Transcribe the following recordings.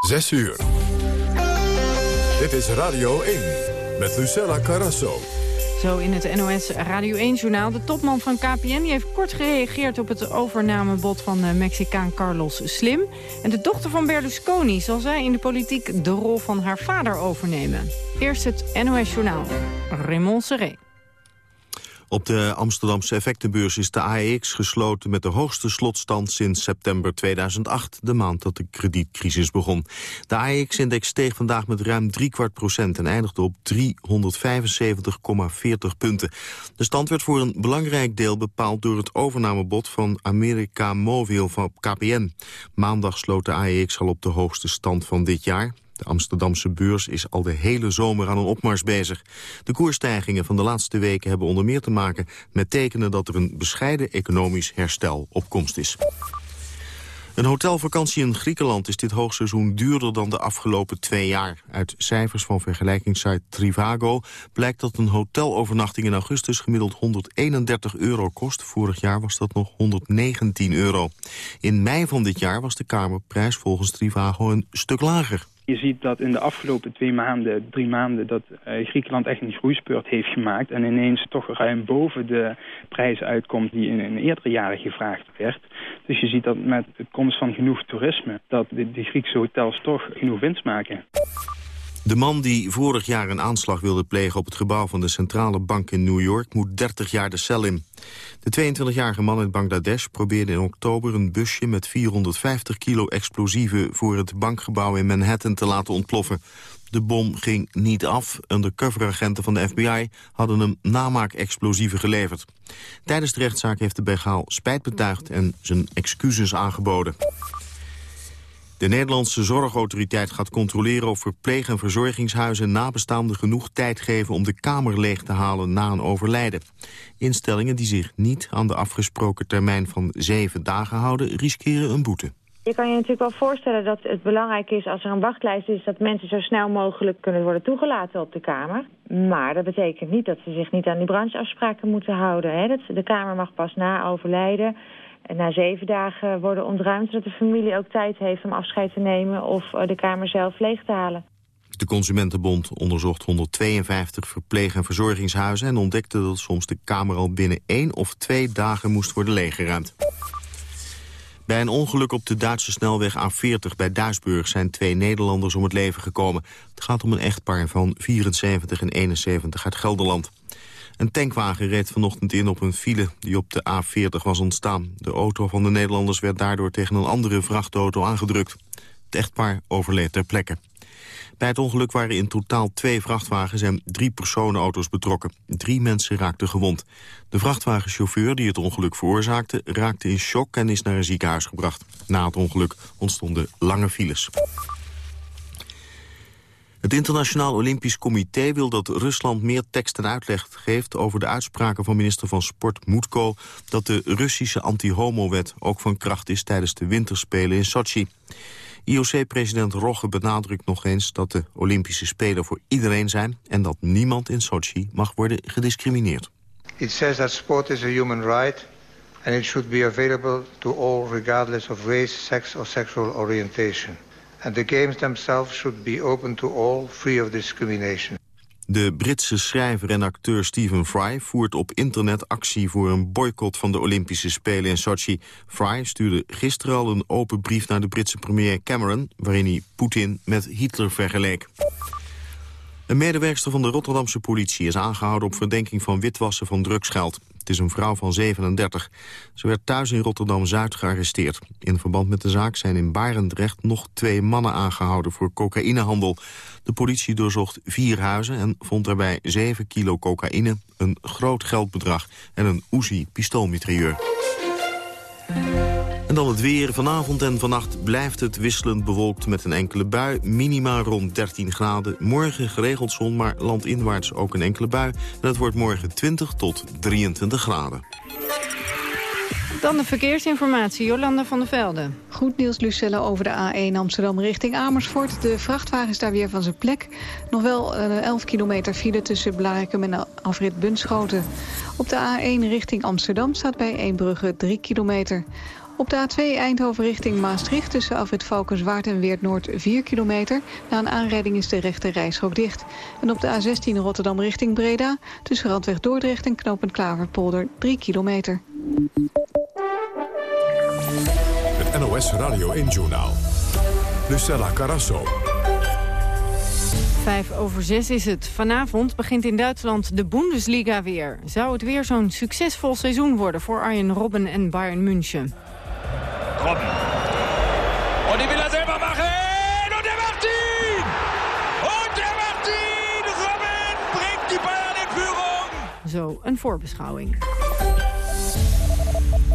Zes uur. Dit is Radio 1 met Lucella Carrasso. Zo in het NOS Radio 1-journaal. De topman van KPN heeft kort gereageerd op het overnamebod van de Mexicaan Carlos Slim. En de dochter van Berlusconi zal zij in de politiek de rol van haar vader overnemen. Eerst het NOS-journaal. Raymond Serré. Op de Amsterdamse effectenbeurs is de AEX gesloten met de hoogste slotstand sinds september 2008, de maand dat de kredietcrisis begon. De AEX-index steeg vandaag met ruim kwart procent en eindigde op 375,40 punten. De stand werd voor een belangrijk deel bepaald door het overnamebod van America Mobil van KPN. Maandag sloot de AEX al op de hoogste stand van dit jaar. De Amsterdamse beurs is al de hele zomer aan een opmars bezig. De koersstijgingen van de laatste weken hebben onder meer te maken met tekenen dat er een bescheiden economisch herstel op komst is. Een hotelvakantie in Griekenland is dit hoogseizoen duurder dan de afgelopen twee jaar. Uit cijfers van vergelijkingssite Trivago blijkt dat een hotelovernachting in augustus gemiddeld 131 euro kost. Vorig jaar was dat nog 119 euro. In mei van dit jaar was de kamerprijs volgens Trivago een stuk lager. Je ziet dat in de afgelopen twee maanden, drie maanden... dat uh, Griekenland echt een groeispurt heeft gemaakt... en ineens toch ruim boven de prijs uitkomt die in, in eerdere jaren gevraagd werd. Dus je ziet dat met de komst van genoeg toerisme... dat de Griekse hotels toch genoeg winst maken. De man die vorig jaar een aanslag wilde plegen op het gebouw van de centrale bank in New York moet 30 jaar de cel in. De 22-jarige man uit Bangladesh probeerde in oktober een busje met 450 kilo explosieven voor het bankgebouw in Manhattan te laten ontploffen. De bom ging niet af. Undercoveragenten van de FBI hadden hem namaak-explosieven geleverd. Tijdens de rechtszaak heeft de Begaal spijt betuigd en zijn excuses aangeboden. De Nederlandse Zorgautoriteit gaat controleren of verpleeg- en verzorgingshuizen nabestaanden genoeg tijd geven om de kamer leeg te halen na een overlijden. Instellingen die zich niet aan de afgesproken termijn van zeven dagen houden, riskeren een boete. Je kan je natuurlijk wel voorstellen dat het belangrijk is als er een wachtlijst is... dat mensen zo snel mogelijk kunnen worden toegelaten op de Kamer. Maar dat betekent niet dat ze zich niet aan die brancheafspraken moeten houden. Hè? De Kamer mag pas na overlijden na zeven dagen worden ontruimd... zodat de familie ook tijd heeft om afscheid te nemen... of eh, de kamer zelf leeg te halen. De Consumentenbond onderzocht 152 verpleeg- en verzorgingshuizen... en ontdekte dat soms de kamer al binnen één of twee dagen moest worden leeggeruimd. Bij een ongeluk op de Duitse snelweg A40 bij Duisburg zijn twee Nederlanders om het leven gekomen. Het gaat om een echtpaar van 74 en 71 uit Gelderland. Een tankwagen reed vanochtend in op een file die op de A40 was ontstaan. De auto van de Nederlanders werd daardoor tegen een andere vrachtauto aangedrukt. Het echtpaar overleed ter plekke. Bij het ongeluk waren in totaal twee vrachtwagens en drie personenauto's betrokken. Drie mensen raakten gewond. De vrachtwagenchauffeur die het ongeluk veroorzaakte raakte in shock en is naar een ziekenhuis gebracht. Na het ongeluk ontstonden lange files. Het Internationaal Olympisch Comité wil dat Rusland meer tekst en uitleg geeft over de uitspraken van minister van Sport Moetko dat de Russische anti-homo-wet ook van kracht is tijdens de winterspelen in Sochi. IOC-president Rogge benadrukt nog eens dat de Olympische Spelen voor iedereen zijn en dat niemand in Sochi mag worden gediscrimineerd. It says that sport is a human right and it should be available to all regardless of race, sex or sexual orientation and the games themselves should be open to all, free of discrimination. De Britse schrijver en acteur Stephen Fry voert op internet actie voor een boycott van de Olympische Spelen in Sochi. Fry stuurde gisteren al een open brief naar de Britse premier Cameron, waarin hij Poetin met Hitler vergeleek. Een medewerkster van de Rotterdamse politie is aangehouden op verdenking van witwassen van drugsgeld. Het is een vrouw van 37. Ze werd thuis in Rotterdam-Zuid gearresteerd. In verband met de zaak zijn in Barendrecht nog twee mannen aangehouden voor cocaïnehandel. De politie doorzocht vier huizen en vond daarbij 7 kilo cocaïne, een groot geldbedrag en een Uzi pistoolmitrailleur. En dan het weer. Vanavond en vannacht blijft het wisselend bewolkt met een enkele bui. Minima rond 13 graden. Morgen geregeld zon, maar landinwaarts ook een enkele bui. En het wordt morgen 20 tot 23 graden. Dan de verkeersinformatie, Jolanda van der Velde. Goed nieuws, Lucelle, over de A1 Amsterdam richting Amersfoort. De vrachtwagen is daar weer van zijn plek. Nog wel 11 kilometer file tussen Blarikum en afrit Bunschoten. Op de A1 richting Amsterdam staat bij Eembrugge 3 kilometer. Op de A2 Eindhoven richting Maastricht tussen Afrit Valkenswaard en Weert Noord 4 kilometer. Na een aanrijding is de rechte rijstrook dicht. En op de A16 Rotterdam richting Breda tussen Randweg Dordrecht en Knopend Klaverpolder 3 kilometer. Het NOS Radio 1 Journaal. Lucella Carasso. Vijf over zes is het. Vanavond begint in Duitsland de Bundesliga weer. Zou het weer zo'n succesvol seizoen worden voor Arjen Robben en Bayern München? Robben. Und die will er selber machen. Und er macht ihn! Und er macht ihn! Robben bringt die Bayern in Führung. Zo, een voorbeschouwing.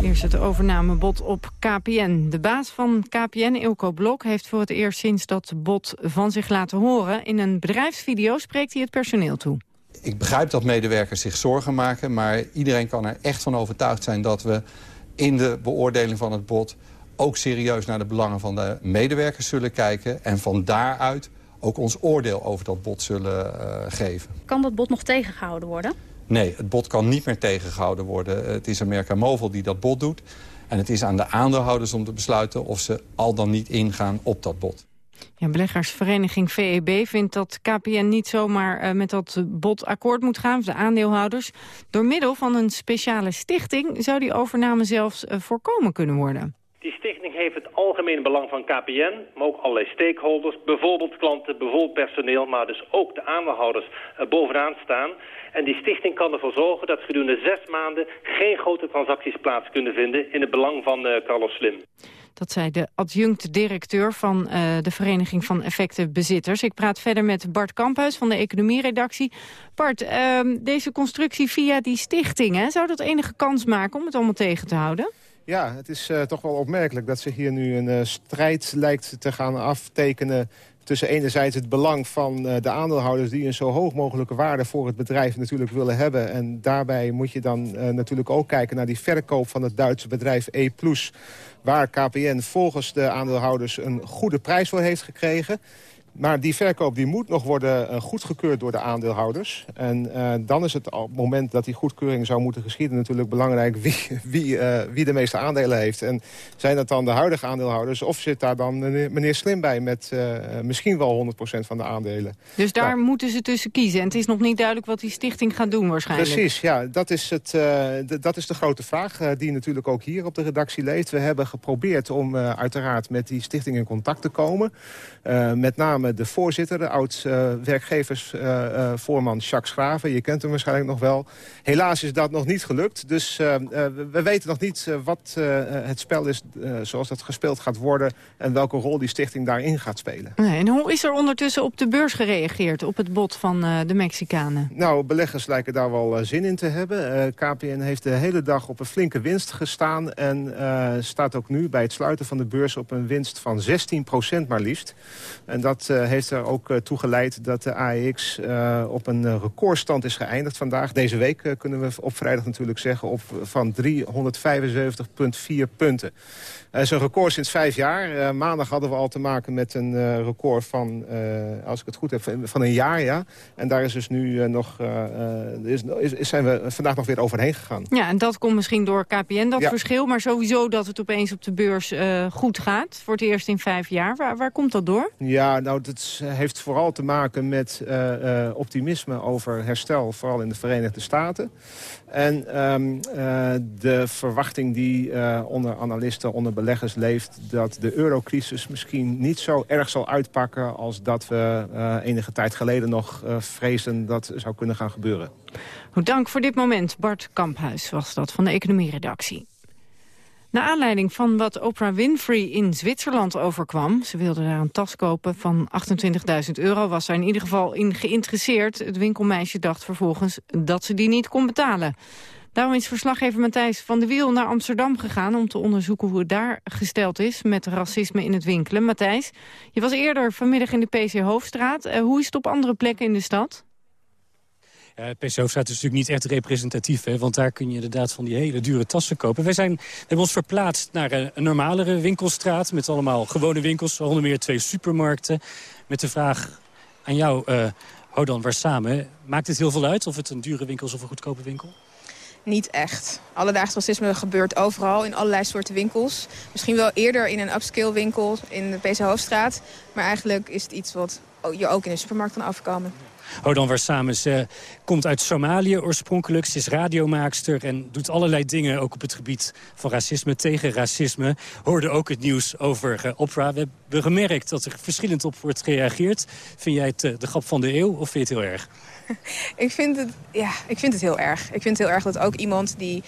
Eerst het overnamebod op KPN. De baas van KPN, Ilko Blok, heeft voor het eerst sinds dat bod van zich laten horen. In een bedrijfsvideo spreekt hij het personeel toe. Ik begrijp dat medewerkers zich zorgen maken... maar iedereen kan er echt van overtuigd zijn dat we in de beoordeling van het bod... ook serieus naar de belangen van de medewerkers zullen kijken... en van daaruit ook ons oordeel over dat bod zullen uh, geven. Kan dat bod nog tegengehouden worden? Nee, het bod kan niet meer tegengehouden worden. Het is America Mobil die dat bod doet. En het is aan de aandeelhouders om te besluiten of ze al dan niet ingaan op dat bod. Ja, beleggersvereniging VEB vindt dat KPN niet zomaar uh, met dat bod akkoord moet gaan, de aandeelhouders. Door middel van een speciale stichting zou die overname zelfs uh, voorkomen kunnen worden. Die stichting heeft het algemene belang van KPN, maar ook allerlei stakeholders, bijvoorbeeld klanten, bijvoorbeeld personeel, maar dus ook de aandeelhouders uh, bovenaan staan. En die stichting kan ervoor zorgen dat gedurende zes maanden geen grote transacties plaats kunnen vinden in het belang van Carlos Slim. Dat zei de adjunct-directeur van uh, de Vereniging van Effectenbezitters. Ik praat verder met Bart Kamphuis van de economieredactie. Bart, uh, deze constructie via die stichting, hè, zou dat enige kans maken om het allemaal tegen te houden? Ja, het is uh, toch wel opmerkelijk dat ze hier nu een uh, strijd lijkt te gaan aftekenen tussen enerzijds het belang van de aandeelhouders... die een zo hoog mogelijke waarde voor het bedrijf natuurlijk willen hebben. En daarbij moet je dan natuurlijk ook kijken naar die verkoop van het Duitse bedrijf E+... waar KPN volgens de aandeelhouders een goede prijs voor heeft gekregen... Maar die verkoop die moet nog worden uh, goedgekeurd door de aandeelhouders. En uh, dan is het op het moment dat die goedkeuring zou moeten geschieden... natuurlijk belangrijk wie, wie, uh, wie de meeste aandelen heeft. En zijn dat dan de huidige aandeelhouders... of zit daar dan meneer Slim bij met misschien wel 100% van de aandelen. Dus daar nou, moeten ze tussen kiezen. En het is nog niet duidelijk wat die stichting gaat doen waarschijnlijk. Precies, ja. Dat is, het, dat is de grote vraag die natuurlijk ook hier op de redactie leeft. We hebben geprobeerd om uiteraard met die stichting in contact te komen. met name de voorzitter, de oud-werkgeversvoorman uh, uh, Jacques Schraven. Je kent hem waarschijnlijk nog wel. Helaas is dat nog niet gelukt. Dus uh, we weten nog niet wat het spel is zoals dat gespeeld gaat worden... en welke rol die stichting daarin gaat spelen. Nee, en hoe is er ondertussen op de beurs gereageerd... op het bod van de Mexicanen? Nou, beleggers lijken daar wel zin in te hebben. KPN heeft de hele dag op een flinke winst gestaan... en staat ook nu bij het sluiten van de beurs op een winst van 16% maar liefst. En dat heeft er ook uh, toe geleid dat de AEX uh, op een recordstand is geëindigd vandaag. Deze week kunnen we op vrijdag natuurlijk zeggen op, van 375,4 punten. Dat is een record sinds vijf jaar. Maandag hadden we al te maken met een record van, als ik het goed heb, van een jaar. Ja. En daar is dus nu nog, is, is, zijn we vandaag nog weer overheen gegaan. Ja, en dat komt misschien door KPN, dat ja. verschil. Maar sowieso dat het opeens op de beurs goed gaat. Voor het eerst in vijf jaar. Waar, waar komt dat door? Ja, nou, dat heeft vooral te maken met optimisme over herstel. Vooral in de Verenigde Staten. En um, de verwachting die onder analisten, onder beleggers leeft... dat de eurocrisis misschien niet zo erg zal uitpakken... als dat we enige tijd geleden nog vreesden dat zou kunnen gaan gebeuren. Dank voor dit moment. Bart Kamphuis was dat van de economieredactie. Naar aanleiding van wat Oprah Winfrey in Zwitserland overkwam... ze wilde daar een tas kopen van 28.000 euro... was zij in ieder geval in geïnteresseerd. Het winkelmeisje dacht vervolgens dat ze die niet kon betalen. Daarom is verslaggever Matthijs van de Wiel naar Amsterdam gegaan... om te onderzoeken hoe het daar gesteld is met racisme in het winkelen. Matthijs, je was eerder vanmiddag in de PC Hoofdstraat. Uh, hoe is het op andere plekken in de stad? Ja, PC Hoofdstraat is natuurlijk niet echt representatief, hè, want daar kun je inderdaad van die hele dure tassen kopen. Wij zijn, hebben ons verplaatst naar een, een normalere winkelstraat met allemaal gewone winkels, onder meer twee supermarkten. Met de vraag aan jou, uh, Hodan, waar samen, maakt het heel veel uit of het een dure winkel is of een goedkope winkel? niet echt. Alledaags racisme gebeurt overal, in allerlei soorten winkels. Misschien wel eerder in een upscale winkel in de PC Hoofdstraat. Maar eigenlijk is het iets wat je ook in de supermarkt kan afkomen. Hodan Warsames uh, komt uit Somalië oorspronkelijk. Ze is radiomaakster en doet allerlei dingen ook op het gebied van racisme, tegen racisme. Hoorde ook het nieuws over uh, opera. We hebben gemerkt dat er verschillend op wordt gereageerd. Vind jij het uh, de grap van de eeuw of vind je het heel erg? ik, vind het, ja, ik vind het heel erg. Ik vind het heel erg dat ook iemand die...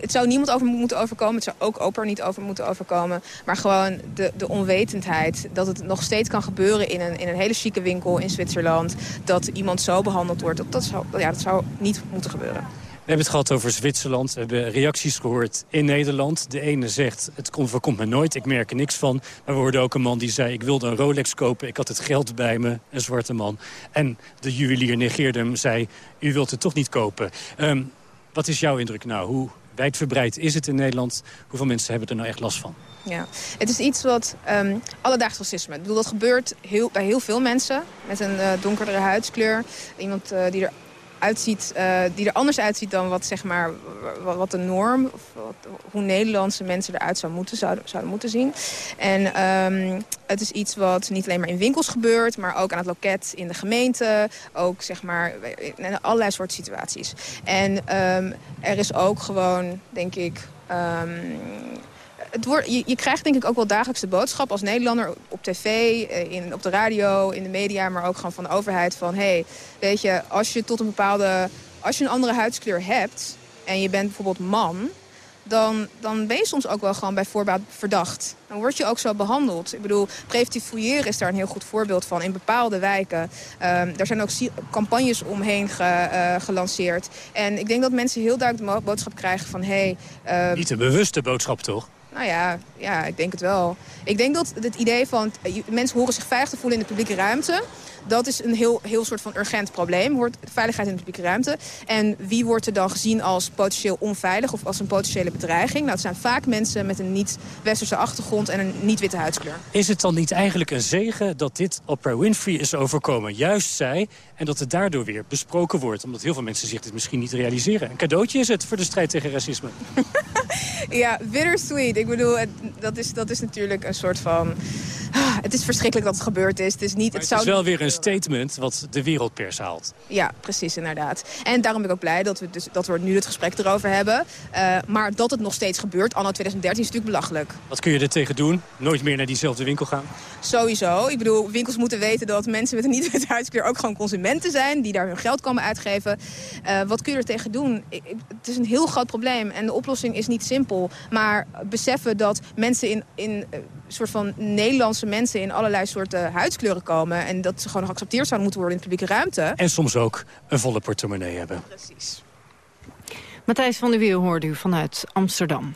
Het zou niemand over moeten overkomen. Het zou ook Oprah niet over moeten overkomen. Maar gewoon de, de onwetendheid dat het nog steeds kan gebeuren... in een, in een hele chique winkel in Zwitserland. Dat iemand zo behandeld wordt. Dat, dat, zou, ja, dat zou niet moeten gebeuren. We hebben het gehad over Zwitserland. We hebben reacties gehoord in Nederland. De ene zegt, het voorkomt me nooit, ik merk er niks van. Maar we hoorden ook een man die zei, ik wilde een Rolex kopen. Ik had het geld bij me, een zwarte man. En de juwelier negeerde hem, zei, u wilt het toch niet kopen. Um, wat is jouw indruk nou? Hoe wijdverbreid is het in Nederland? Hoeveel mensen hebben er nou echt last van? Ja, het is iets wat um, alledaags racisme. Ik bedoel, dat gebeurt heel, bij heel veel mensen met een uh, donkerdere huidskleur. Iemand uh, die er uitziet, uh, die er anders uitziet dan wat, zeg maar, wat, de norm, of wat, hoe Nederlandse mensen eruit zou moeten, zouden, zouden moeten zien. En um, het is iets wat niet alleen maar in winkels gebeurt, maar ook aan het loket in de gemeente, ook zeg maar in allerlei soorten situaties. En um, er is ook gewoon, denk ik, het je, krijgt denk ik ook wel dagelijks de boodschap als Nederlander op tv, eh, in, op de radio, in de media, maar ook gewoon van de overheid van hé, hey, weet je, als je tot een bepaalde, als je een andere huidskleur hebt en je bent bijvoorbeeld man, dan, dan ben je soms ook wel gewoon bij voorbaat verdacht. Dan word je ook zo behandeld. Ik bedoel, preventief fouilleren is daar een heel goed voorbeeld van. In bepaalde wijken. Um, daar zijn ook campagnes omheen ge, uh, gelanceerd. En ik denk dat mensen heel duidelijk de boodschap krijgen van... Hey, uh, Niet een bewuste boodschap, toch? Nou ja, ja, ik denk het wel. Ik denk dat het idee van mensen horen zich veilig te voelen in de publieke ruimte... dat is een heel, heel soort van urgent probleem, wordt veiligheid in de publieke ruimte. En wie wordt er dan gezien als potentieel onveilig of als een potentiële bedreiging? Nou, het zijn vaak mensen met een niet-westerse achtergrond en een niet-witte huidskleur. Is het dan niet eigenlijk een zegen dat dit Oprah Winfrey is overkomen? Juist zij, en dat het daardoor weer besproken wordt. Omdat heel veel mensen zich dit misschien niet realiseren. Een cadeautje is het voor de strijd tegen racisme. ja, bittersweet. Ik bedoel, het, dat, is, dat is natuurlijk een soort van... Ah, het is verschrikkelijk dat het gebeurd is. Het is, niet, het, het zou is wel weer een statement wat de wereldpers haalt. Ja, precies, inderdaad. En daarom ben ik ook blij dat we, dus, dat we nu het gesprek erover hebben. Uh, maar dat het nog steeds gebeurt, anno 2013, is natuurlijk belachelijk. Wat kun je er tegen doen? Nooit meer naar diezelfde winkel gaan? Sowieso. Ik bedoel, winkels moeten weten dat mensen met een niet-witte huidskleur ook gewoon consumenten zijn. Die daar hun geld komen uitgeven. Uh, wat kun je er tegen doen? Ik, het is een heel groot probleem. En de oplossing is niet simpel. Maar beseffen dat mensen in, in uh, soort van Nederlandse mensen in allerlei soorten huidskleuren komen. En dat ze gewoon geaccepteerd zouden moeten worden in de publieke ruimte. En soms ook een volle portemonnee hebben. Precies. Matthijs van der Wiel hoorde u vanuit Amsterdam.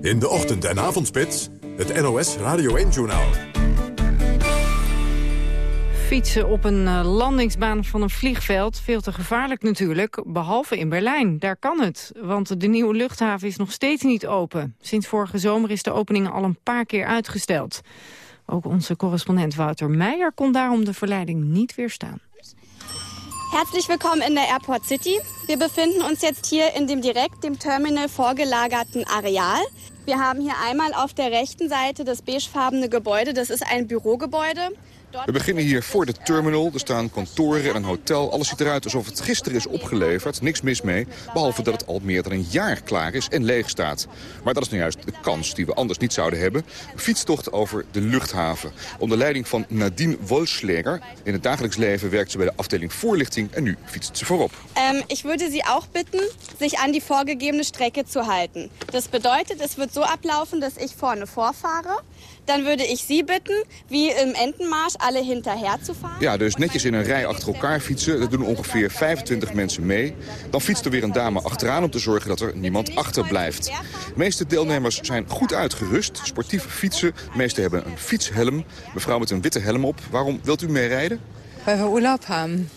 In de ochtend- en avondspits, het NOS Radio 1-journaal. Fietsen op een landingsbaan van een vliegveld, veel te gevaarlijk natuurlijk, behalve in Berlijn. Daar kan het, want de nieuwe luchthaven is nog steeds niet open. Sinds vorige zomer is de opening al een paar keer uitgesteld. Ook onze correspondent Wouter Meijer kon daarom de verleiding niet weerstaan. Herzlich willkommen in der Airport City. Wir befinden uns jetzt hier in dem direkt dem Terminal vorgelagerten Areal. Wir haben hier einmal auf der rechten Seite das beigefarbene Gebäude. Das ist ein Bürogebäude. We beginnen hier voor de terminal. Er staan kantoren en een hotel. Alles ziet eruit alsof het gisteren is opgeleverd. Niks mis mee, behalve dat het al meer dan een jaar klaar is en leeg staat. Maar dat is nou juist de kans die we anders niet zouden hebben. Fietstocht over de luchthaven. Onder leiding van Nadine Wolschläger. In het dagelijks leven werkt ze bij de afdeling voorlichting en nu fietst ze voorop. Um, ich würde Sie auch bitten, sich an die vorgegebene Strecke zu halten. Das bedeutet, es wird so ablaufen, dass ich vorne vorfahre. Dan würde ik Sie bitten, wie im Entenmarsch, alle hinterher te fahren. Ja, dus netjes in een rij achter elkaar fietsen. Dat doen ongeveer 25 mensen mee. Dan fietst er weer een dame achteraan om te zorgen dat er niemand achterblijft. De meeste deelnemers zijn goed uitgerust. Sportief fietsen. De meeste hebben een fietshelm. Mevrouw met een witte helm op. Waarom wilt u meerijden? Weil we Urlaub haben.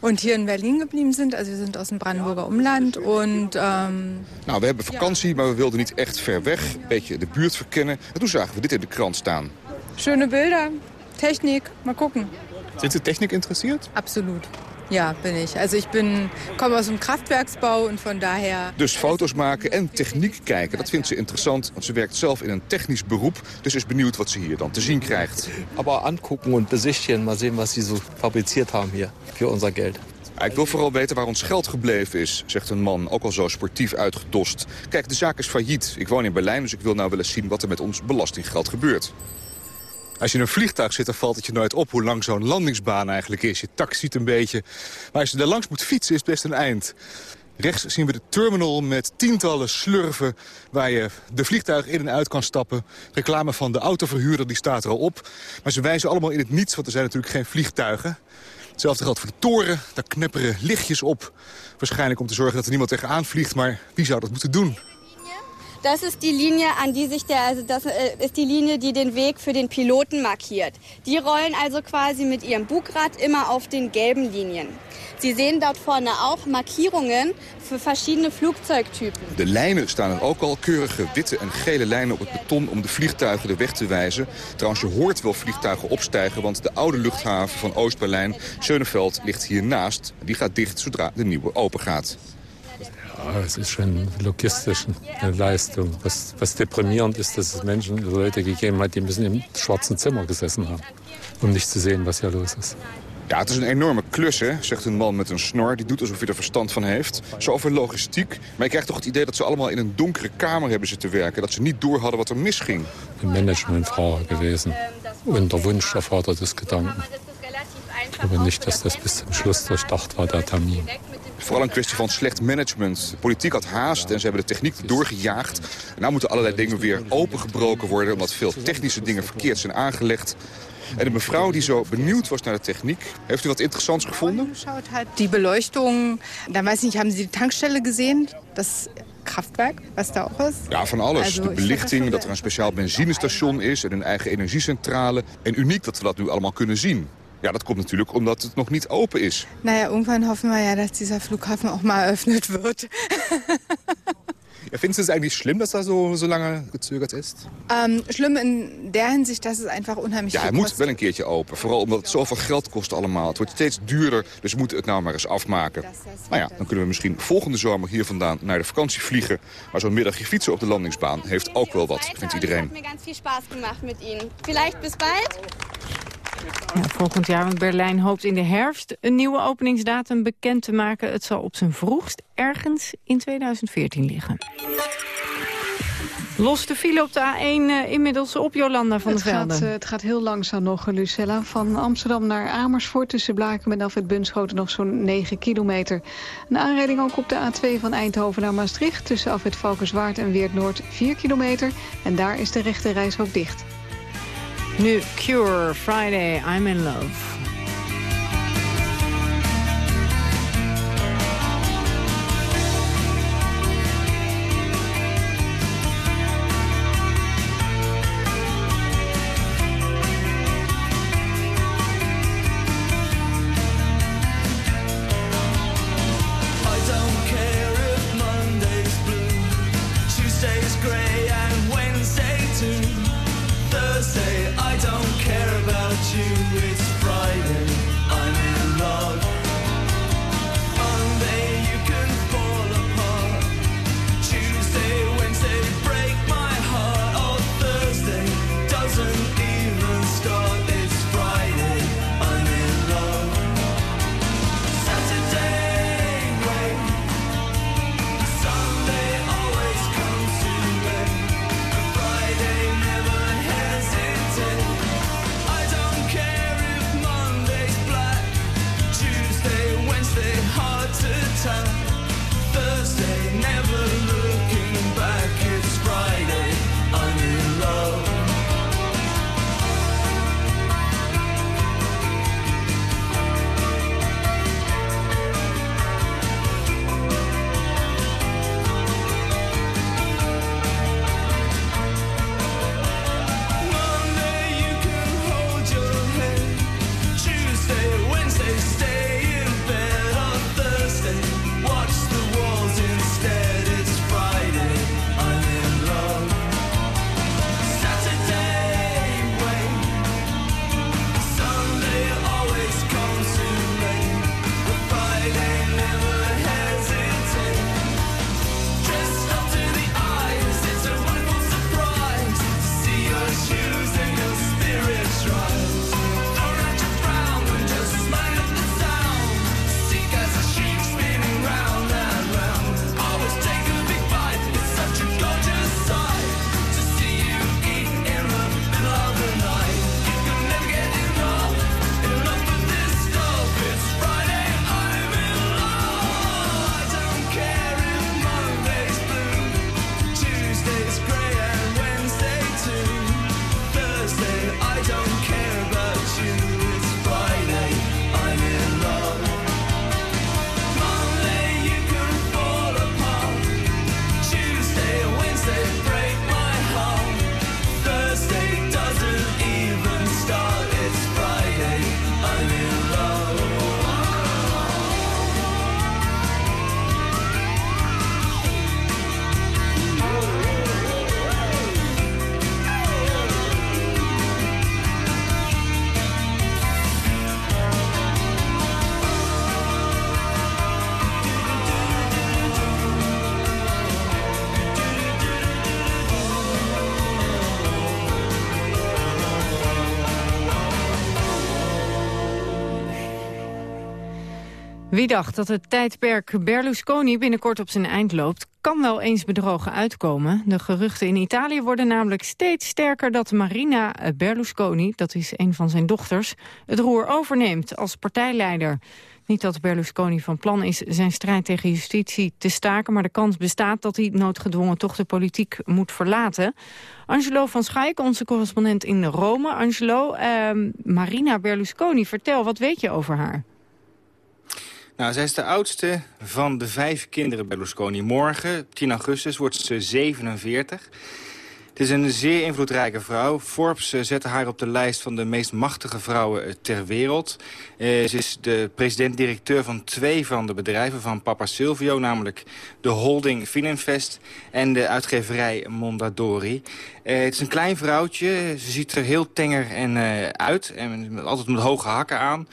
Und hier in Berlin geblieben sind. Also wir sind aus dem Brandenburger Umland. Und, um... Nou, we hebben vakantie, maar we wilden niet echt ver weg. Een beetje de buurt verkennen. En toen zagen we dit in de krant staan. Schöne Bilder, Technik, mal gucken. Sind Sie Technik interessiert? Absolut. Ja, bin ich. Also ich bin, komme aus dem Kraftwerksbau und von daher... Dus foto's maken en techniek kijken, dat vindt ze interessant. Want ze werkt zelf in een technisch beroep. Dus is benieuwd wat ze hier dan te zien krijgt. Aber angucken und besichtigen, mal sehen, was sie so fabriziert haben hier für unser Geld. Ik wil vooral weten waar ons geld gebleven is, zegt een man, ook al zo sportief uitgedost. Kijk, de zaak is failliet. Ik woon in Berlijn, dus ik wil nou wel eens zien wat er met ons belastinggeld gebeurt. Als je in een vliegtuig zit, dan valt het je nooit op hoe lang zo'n landingsbaan eigenlijk is. Je tak ziet een beetje. Maar als je er langs moet fietsen, is het best een eind. Rechts zien we de terminal met tientallen slurven waar je de vliegtuig in en uit kan stappen. Reclame van de autoverhuurder die staat er al op. Maar ze wijzen allemaal in het niets, want er zijn natuurlijk geen vliegtuigen. Hetzelfde geldt voor de toren. Daar knepperen lichtjes op. Waarschijnlijk om te zorgen dat er niemand tegenaan vliegt. Maar wie zou dat moeten doen? Das ist die Linie, an die sich der, also das äh, ist die Linie, die den Weg für den Piloten markiert. Die rollen also quasi mit ihrem Bugrad immer auf den gelben Linien. Sie sehen dort vorne auch Markierungen für verschiedene Flugzeugtypen. De lijnen staan er ook al, keurige witte en gele lijnen op het beton om de vliegtuigen de weg te wijzen. Trouwens, je hoort wel vliegtuigen opstijgen, want de oude luchthaven van Oost-Berlijn, Schöneveld, ligt hiernaast. Die gaat dicht zodra de nieuwe open gaat. Es ist schon logistisch eine Leistung. Was, was deprimierend ist, dass es Menschen, Leute gegeben hat, die müssen im schwarzen Zimmer gesessen haben, um nicht zu sehen, was hier los ist. Ja, het is een enorme klus, hè, zegt een man met een snor. Die doet alsof hij er verstand van heeft. Zo over logistiek. Maar je krijgt toch het idee dat ze allemaal in een donkere kamer hebben zitten werken. Dat ze niet door hadden wat er misging. Een managementvrouw gewezen. Und der Wunsch der Vater des Gedanken. Ich glaube nicht, dass das bis zum Schluss durchdacht war, der Termin. Vooral een kwestie van slecht management. De politiek had haast en ze hebben de techniek doorgejaagd. En nou moeten allerlei dingen weer opengebroken worden... omdat veel technische dingen verkeerd zijn aangelegd. En de mevrouw die zo benieuwd was naar de techniek... heeft u wat interessants gevonden? Die Beleuchtung, dan weiß ich nicht, haben Sie die Tankstelle gesehen? Das Kraftwerk, was daar ook is? Ja, van alles. De belichting, dat er een speciaal benzinestation is... en een eigen energiecentrale. En uniek dat we dat nu allemaal kunnen zien. Ja, dat komt natuurlijk omdat het nog niet open is. Naja, irgendwann hoffen wir ja, dass dieser Flughafen auch mal eröffnet wird. Ja, findest du es eigentlich schlimm, dass er so, so lange gezögert ist? Ähm, schlimm in der Hinsicht, dass es einfach unheimlich Ja, hij viel moet wel een keertje open. Vooral omdat het zoveel geld kost allemaal. Het wordt steeds duurder, dus we moeten het nou maar eens afmaken. Nou ja, dan kunnen we misschien volgende zomer hier vandaan naar de vakantie vliegen. Maar zo'n middagje fietsen op de landingsbaan heeft ook wel wat, vindt iedereen. Hat mir ganz viel Spaß gemacht mit Ihnen. Vielleicht bis bald. Ja, volgend jaar, want Berlijn hoopt in de herfst een nieuwe openingsdatum bekend te maken. Het zal op zijn vroegst ergens in 2014 liggen. Los de file op de A1 eh, inmiddels op Jolanda van der Velde. gaat, eh, het gaat heel langzaam nog, Lucella. Van Amsterdam naar Amersfoort tussen Blaken en Alfred Bunschoten nog zo'n 9 kilometer. Een aanrijding ook op de A2 van Eindhoven naar Maastricht... tussen Alfred Valkenswaard en Weert Noord 4 kilometer. En daar is de rechte reis ook dicht. Nu Cure, Friday, I'm in love. Wie dacht dat het tijdperk Berlusconi binnenkort op zijn eind loopt... kan wel eens bedrogen uitkomen. De geruchten in Italië worden namelijk steeds sterker... dat Marina Berlusconi, dat is een van zijn dochters... het roer overneemt als partijleider. Niet dat Berlusconi van plan is zijn strijd tegen justitie te staken... maar de kans bestaat dat hij noodgedwongen toch de politiek moet verlaten. Angelo van Schaik, onze correspondent in Rome. Angelo, eh, Marina Berlusconi, vertel, wat weet je over haar? Nou, zij is de oudste van de vijf kinderen Berlusconi. Morgen, 10 augustus, wordt ze 47. Het is een zeer invloedrijke vrouw. Forbes eh, zette haar op de lijst van de meest machtige vrouwen eh, ter wereld. Eh, ze is de president-directeur van twee van de bedrijven van papa Silvio... namelijk de holding Fininvest en de uitgeverij Mondadori. het is een klein vrouwtje. Ze ziet er heel tenger en, uit en altijd met hoge hakken aan.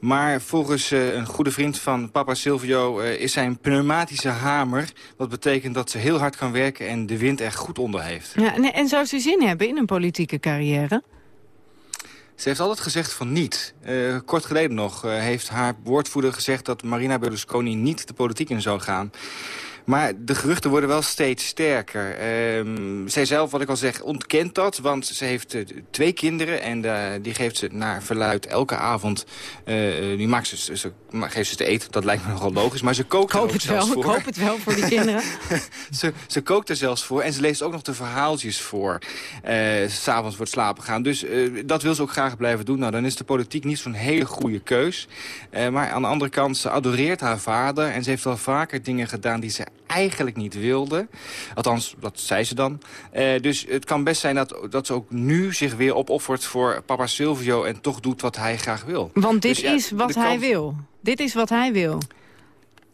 Maar volgens uh, een goede vriend van papa Silvio uh, is zij een pneumatische hamer. Wat betekent dat ze heel hard kan werken en de wind er goed onder heeft. Ja, en, en zou ze zin hebben in een politieke carrière? Ze heeft altijd gezegd van niet. Uh, kort geleden nog heeft haar woordvoerder gezegd... dat Marina Berlusconi niet de politiek in zou gaan. Maar de geruchten worden wel steeds sterker. Um, zij zelf, wat ik al zeg, ontkent dat. Want ze heeft uh, twee kinderen en uh, die geeft ze naar verluid elke avond. Uh, die maakt ze, ze, geeft ze te eten, dat lijkt me nogal logisch. Maar ze kookt er ook het zelfs wel, voor. Ik hoop het wel voor die kinderen. ze, ze kookt er zelfs voor en ze leest ook nog de verhaaltjes voor. S'avonds voor het slapen gaan. Dus dat wil ze ook graag blijven doen. Nou, dan is de politiek niet zo'n hele goede keus. maar aan de andere kant, ze adoreert haar vader. En ze heeft wel vaker dingen gedaan die ze eigenlijk niet wilde. Althans, dat zei ze dan. Uh, dus het kan best zijn dat, dat ze ook nu zich weer opoffert voor papa Silvio... en toch doet wat hij graag wil. Want dit Dus ja, is wat hij wil. Dit is wat hij wil.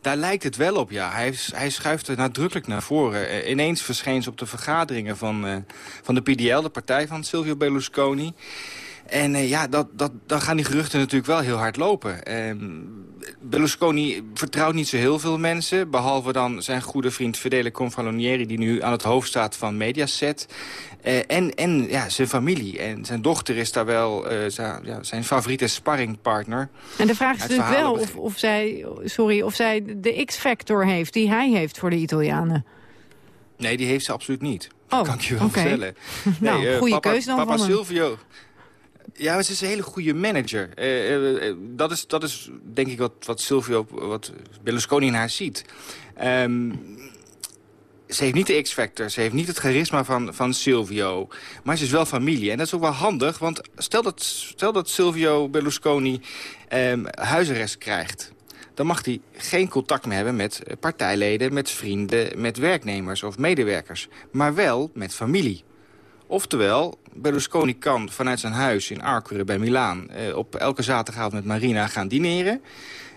Daar lijkt het wel op, ja. Hij, hij schuift er nadrukkelijk naar voren. Eh, ineens verscheen ze op de vergaderingen van, eh, van de PDL, de partij van Silvio Berlusconi. En eh, ja, dat, dat, dan gaan die geruchten natuurlijk wel heel hard lopen. Ehm, Berlusconi vertrouwt niet zo heel veel mensen. Behalve dan zijn goede vriend Fedele Confalonieri... die nu aan het hoofd staat van Mediaset. Eh, en en ja, zijn familie. En zijn dochter is daar wel eh, zijn, ja, zijn favoriete sparringpartner. En de vraag is natuurlijk verhalen wel of, of, zij, sorry, of zij de X-factor heeft die hij heeft voor de Italianen. Nee, die heeft ze absoluut niet. Oh, kan ik je wel vertellen. Nou, Nee, goede papa, keus dan Papa. Silvio... Ja, ze is een hele goede manager. Eh, eh, eh, dat, is, dat is denk ik wat, wat Silvio, wat Berlusconi in haar ziet. Ehm, ze heeft niet de X-factor, ze heeft niet het charisma van, van Silvio. Maar ze is wel familie. En dat is ook wel handig, want stel dat, stel dat Silvio Berlusconi ehm, huisarrest krijgt dan mag hij geen contact meer hebben met partijleden, met vrienden, met werknemers of medewerkers. Maar wel met familie. Oftewel, Berlusconi kan vanuit zijn huis in Arcure bij Milaan... Eh, op elke zaterdagavond met Marina gaan dineren...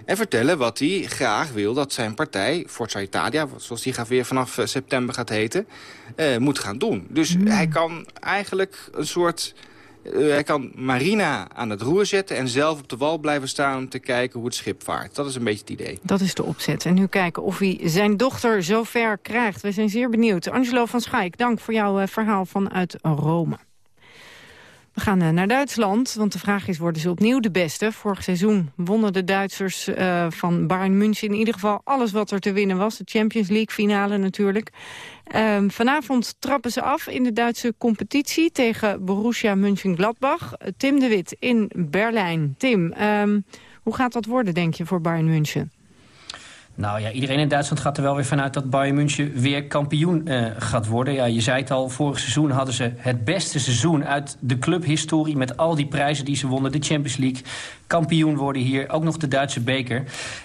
en vertellen wat hij graag wil dat zijn partij, Forza Italia... zoals die gaat weer vanaf eh, september gaat heten, eh, moet gaan doen. Dus hij kan eigenlijk een soort... eh, hij kan Marina aan het roer zetten en zelf op de wal blijven staan... om te kijken hoe het schip vaart. Dat is een beetje het idee. Dat is de opzet. En nu kijken of hij zijn dochter zover krijgt. We zijn zeer benieuwd. Angelo van Schaik, dank voor jouw eh, verhaal vanuit Rome. We gaan eh, naar Duitsland, want de vraag is, worden ze opnieuw de beste? Vorig seizoen wonnen de Duitsers eh, van Bayern München in ieder geval alles wat er te winnen was. De Champions League finale natuurlijk. Ehm, vanavond trappen ze af in de Duitse competitie tegen Borussia Mönchengladbach. Tim de Wit in Berlijn. Tim, ehm, hoe gaat dat worden, denk je, voor Bayern München? Nou ja, iedereen in Duitsland gaat er wel weer vanuit dat Bayern München weer kampioen eh, gaat worden. Ja, je zei het al, vorig seizoen hadden ze het beste seizoen uit de clubhistorie... met al die prijzen die ze wonnen, de Champions League. Kampioen worden hier, ook nog de Duitse beker.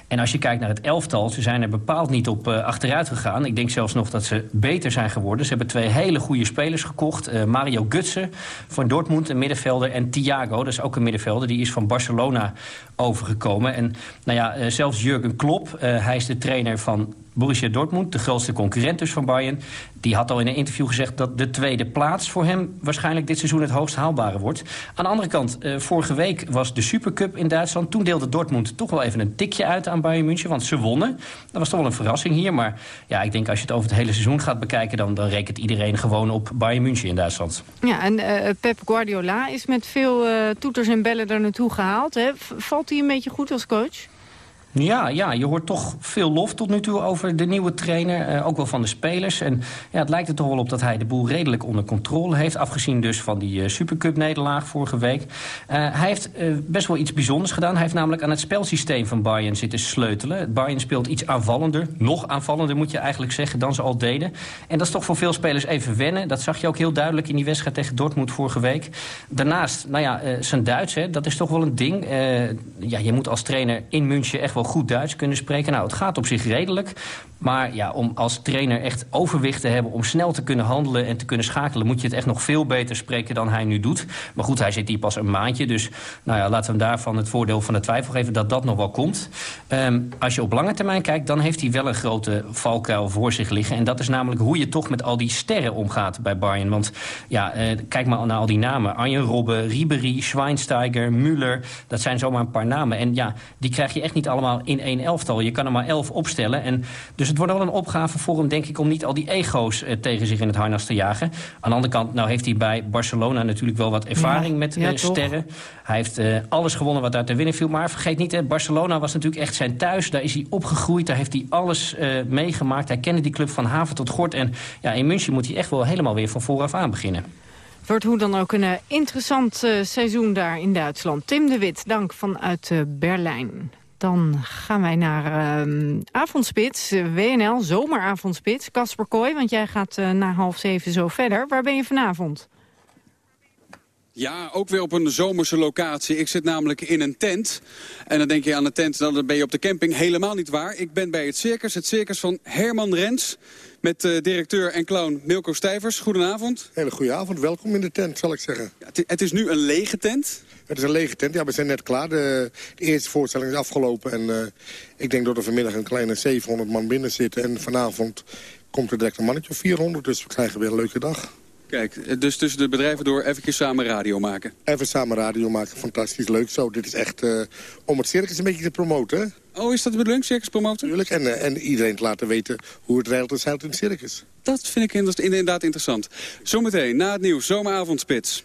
En als je kijkt naar het elftal, ze zijn er bepaald niet op eh, achteruit gegaan. Ik denk zelfs nog dat ze beter zijn geworden. Ze hebben twee hele goede spelers gekocht. Eh, Mario Götze van Dortmund, een middenvelder. En Thiago, dat is ook een middenvelder, die is van Barcelona overgekomen. En nou ja, eh, zelfs Jurgen Klopp, hij is de trainer van Borussia Dortmund, de grootste concurrent dus van Bayern... die had al in een interview gezegd dat de tweede plaats voor hem... waarschijnlijk dit seizoen het hoogst haalbare wordt. Aan de andere kant, eh, vorige week was de Supercup in Duitsland. Toen deelde Dortmund toch wel even een tikje uit aan Bayern München... want ze wonnen. Dat was toch wel een verrassing hier. Maar ja, ik denk als je het over het hele seizoen gaat bekijken... dan, dan rekent iedereen gewoon op Bayern München in Duitsland. Ja, en eh, Pep Guardiola is met veel eh, toeters en bellen er naartoe gehaald. Hè? Valt hij een beetje goed als coach? Ja, ja, je hoort toch veel lof tot nu toe over de nieuwe trainer. eh, ook wel van de spelers. En ja, het lijkt er toch wel op dat hij de boel redelijk onder controle heeft. Afgezien dus van die eh, Supercup-nederlaag vorige week. Eh, hij heeft best wel iets bijzonders gedaan. Hij heeft namelijk aan het spelsysteem van Bayern zitten sleutelen. Bayern speelt iets aanvallender. Nog aanvallender moet je eigenlijk zeggen dan ze al deden. En dat is toch voor veel spelers even wennen. Dat zag je ook heel duidelijk in die wedstrijd tegen Dortmund vorige week. Daarnaast, nou ja, zijn Duits, hè, dat is toch wel een ding. Ja, je moet als trainer in München echt wel goed Duits kunnen spreken. Nou, het gaat op zich redelijk. Maar ja, om als trainer echt overwicht te hebben... om snel te kunnen handelen en te kunnen schakelen... moet je het echt nog veel beter spreken dan hij nu doet. Maar goed, hij zit hier pas een maandje. Dus nou ja, laten we hem daarvan het voordeel van de twijfel geven... dat dat nog wel komt. Ehm, als je op lange termijn kijkt... dan heeft hij wel een grote valkuil voor zich liggen. En dat is namelijk hoe je toch met al die sterren omgaat bij Bayern. Want ja, eh, kijk maar naar al die namen. Arjen Robben, Ribéry, Schweinsteiger, Müller. Dat zijn zomaar een paar namen. En ja, die krijg je echt niet allemaal in één elftal. Je kan er maar elf opstellen. En dus het wordt wel een opgave voor hem, denk ik... om niet al die ego's eh, tegen zich in het harnas te jagen. Aan de andere kant, nou heeft hij bij Barcelona natuurlijk wel wat ervaring Ja, met ja, eh, sterren. Hij heeft eh, alles gewonnen wat daar te winnen viel. Maar vergeet niet, hè, Barcelona was natuurlijk echt zijn thuis. Daar is hij opgegroeid, daar heeft hij alles eh, meegemaakt. Hij kende die club van haven tot gort. En ja, in München moet hij echt wel helemaal weer van vooraf aan beginnen. Wordt hoe dan ook een interessant seizoen daar in Duitsland. Tim de Wit, dank vanuit Berlijn. Dan gaan wij naar ehm, Avondspits, WNL, zomeravondspits. Casper Kooi, want jij gaat eh, na half zeven zo verder. Waar ben je vanavond? Ja, ook weer op een zomerse locatie. Ik zit namelijk in een tent. En dan denk je aan een tent, dan ben je op de camping. Helemaal niet waar. Ik ben bij het circus, het circus van Herman Rens... met eh, directeur en clown Milko Stijvers. Goedenavond. Hele goede avond, welkom in de tent, zal ik zeggen. Ja, het, het is nu een lege tent. Het is een lege tent, ja, we zijn net klaar. De, de eerste voorstelling is afgelopen en eh, ik denk dat er vanmiddag een kleine 700 man binnen zitten. En vanavond komt er direct een mannetje of 400, dus we krijgen weer een leuke dag. Kijk, dus tussen de bedrijven door even samen radio maken. Even samen radio maken, fantastisch leuk zo. Dit is echt eh, om het circus een beetje te promoten. Oh, is dat de bedoeling, circus promoten? Tuurlijk, en, eh, en iedereen te laten weten hoe het reilt en zeilt in het circus. Dat vind ik inderdaad- inderdaad interessant. Zometeen, na het nieuws, zomeravondspits.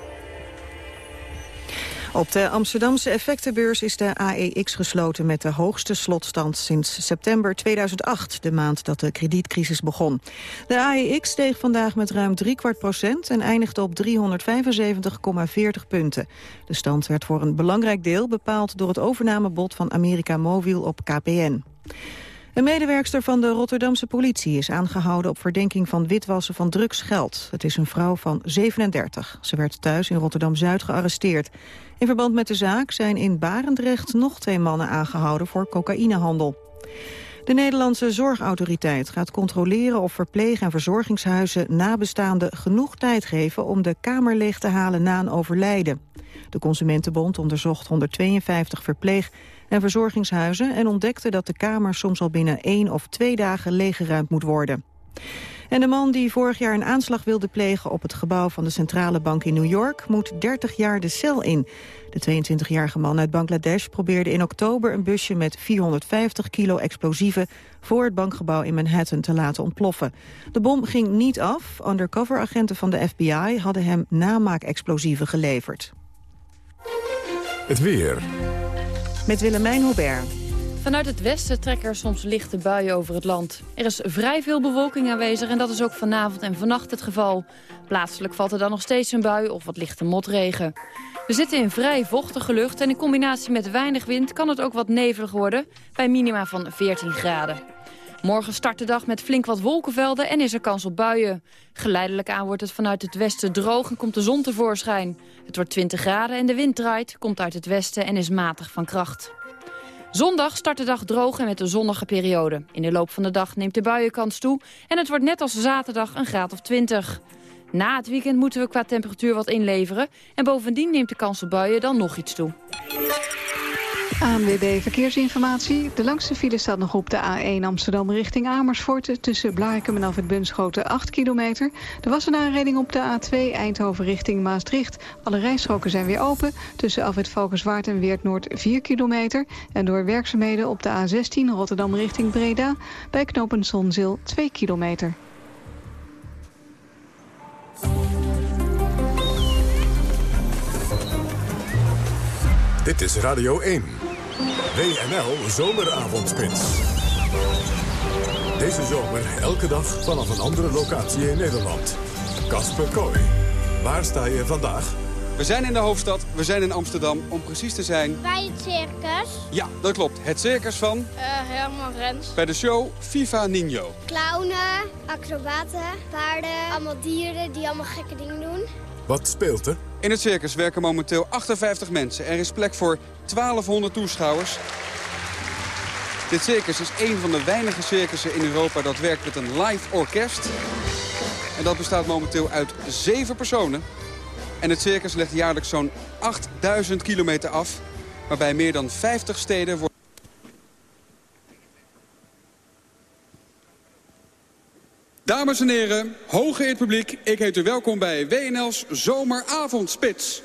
Op de Amsterdamse effectenbeurs is de AEX gesloten met de hoogste slotstand sinds september 2008, de maand dat de kredietcrisis begon. De AEX steeg vandaag met ruim driekwart procent en eindigde op 375,40 punten. De stand werd voor een belangrijk deel bepaald door het overnamebod van America Mobil op KPN. Een medewerkster van de Rotterdamse politie is aangehouden op verdenking van witwassen van drugsgeld. Het is een vrouw van 37. Ze werd thuis in Rotterdam-Zuid gearresteerd. In verband met de zaak zijn in Barendrecht nog twee mannen aangehouden voor cocaïnehandel. De Nederlandse Zorgautoriteit gaat controleren of verpleeg- en verzorgingshuizen nabestaanden genoeg tijd geven om de kamer leeg te halen na een overlijden. De Consumentenbond onderzocht 152 verpleeg- en verzorgingshuizen en ontdekte dat de kamer soms al binnen één of twee dagen leeggeruimd moet worden. En de man die vorig jaar een aanslag wilde plegen op het gebouw van de Centrale Bank in New York moet 30 jaar de cel in. De 22-jarige man uit Bangladesh probeerde in oktober een busje met 450 kilo explosieven voor het bankgebouw in Manhattan te laten ontploffen. De bom ging niet af. Undercover-agenten van de FBI hadden hem namaakexplosieven geleverd. Het weer. Met Willemijn Hubert. Vanuit het westen trekken er soms lichte buien over het land. Er is vrij veel bewolking aanwezig en dat is ook vanavond en vannacht het geval. Plaatselijk valt er dan nog steeds een bui of wat lichte motregen. We zitten in vrij vochtige lucht en in combinatie met weinig wind kan het ook wat nevelig worden... bij minima van 14 graden. Morgen start de dag met flink wat wolkenvelden en is er kans op buien. Geleidelijk aan wordt het vanuit het westen droog en komt de zon tevoorschijn. Het wordt 20 graden en de wind draait, komt uit het westen en is matig van kracht. Zondag start de dag droog en met een zonnige periode. In de loop van de dag neemt de buienkans toe en het wordt net als zaterdag een graad of 20. Na het weekend moeten we qua temperatuur wat inleveren en bovendien neemt de kans op buien dan nog iets toe. ANWB Verkeersinformatie. De langste file staat nog op de A1 Amsterdam richting Amersfoort... tussen Blarikum en Alfred Bunschoten 8 kilometer. Er was een aanrijding op de A2 Eindhoven richting Maastricht. Alle rijstroken zijn weer open. Tussen Alfred Valkenswaard en Weert Noord 4 kilometer. En door werkzaamheden op de A16 Rotterdam richting Breda... bij knooppunt Zonzeel 2 kilometer. Dit is Radio 1. WNL Zomeravondspits. Deze zomer elke dag vanaf een andere locatie in Nederland. Kasper Kooi. Waar sta je vandaag? We zijn in de hoofdstad, we zijn in Amsterdam, om precies te zijn... Bij het circus. Ja, dat klopt. Het circus van... Uh, Herman Rens. Bij de show FIFA Nino. Clownen, acrobaten, paarden, allemaal dieren die allemaal gekke dingen doen. Wat speelt er? In het circus werken momenteel 58 mensen. Er is plek voor 1200 toeschouwers. Dit circus is een van de weinige circussen in Europa dat werkt met een live orkest. En dat bestaat momenteel uit zeven personen. En het circus legt jaarlijks zo'n 8000 kilometer af. Waarbij meer dan 50 steden worden... Dames en heren, hooggeëerd publiek, ik heet u welkom bij WNL's Zomeravondspits.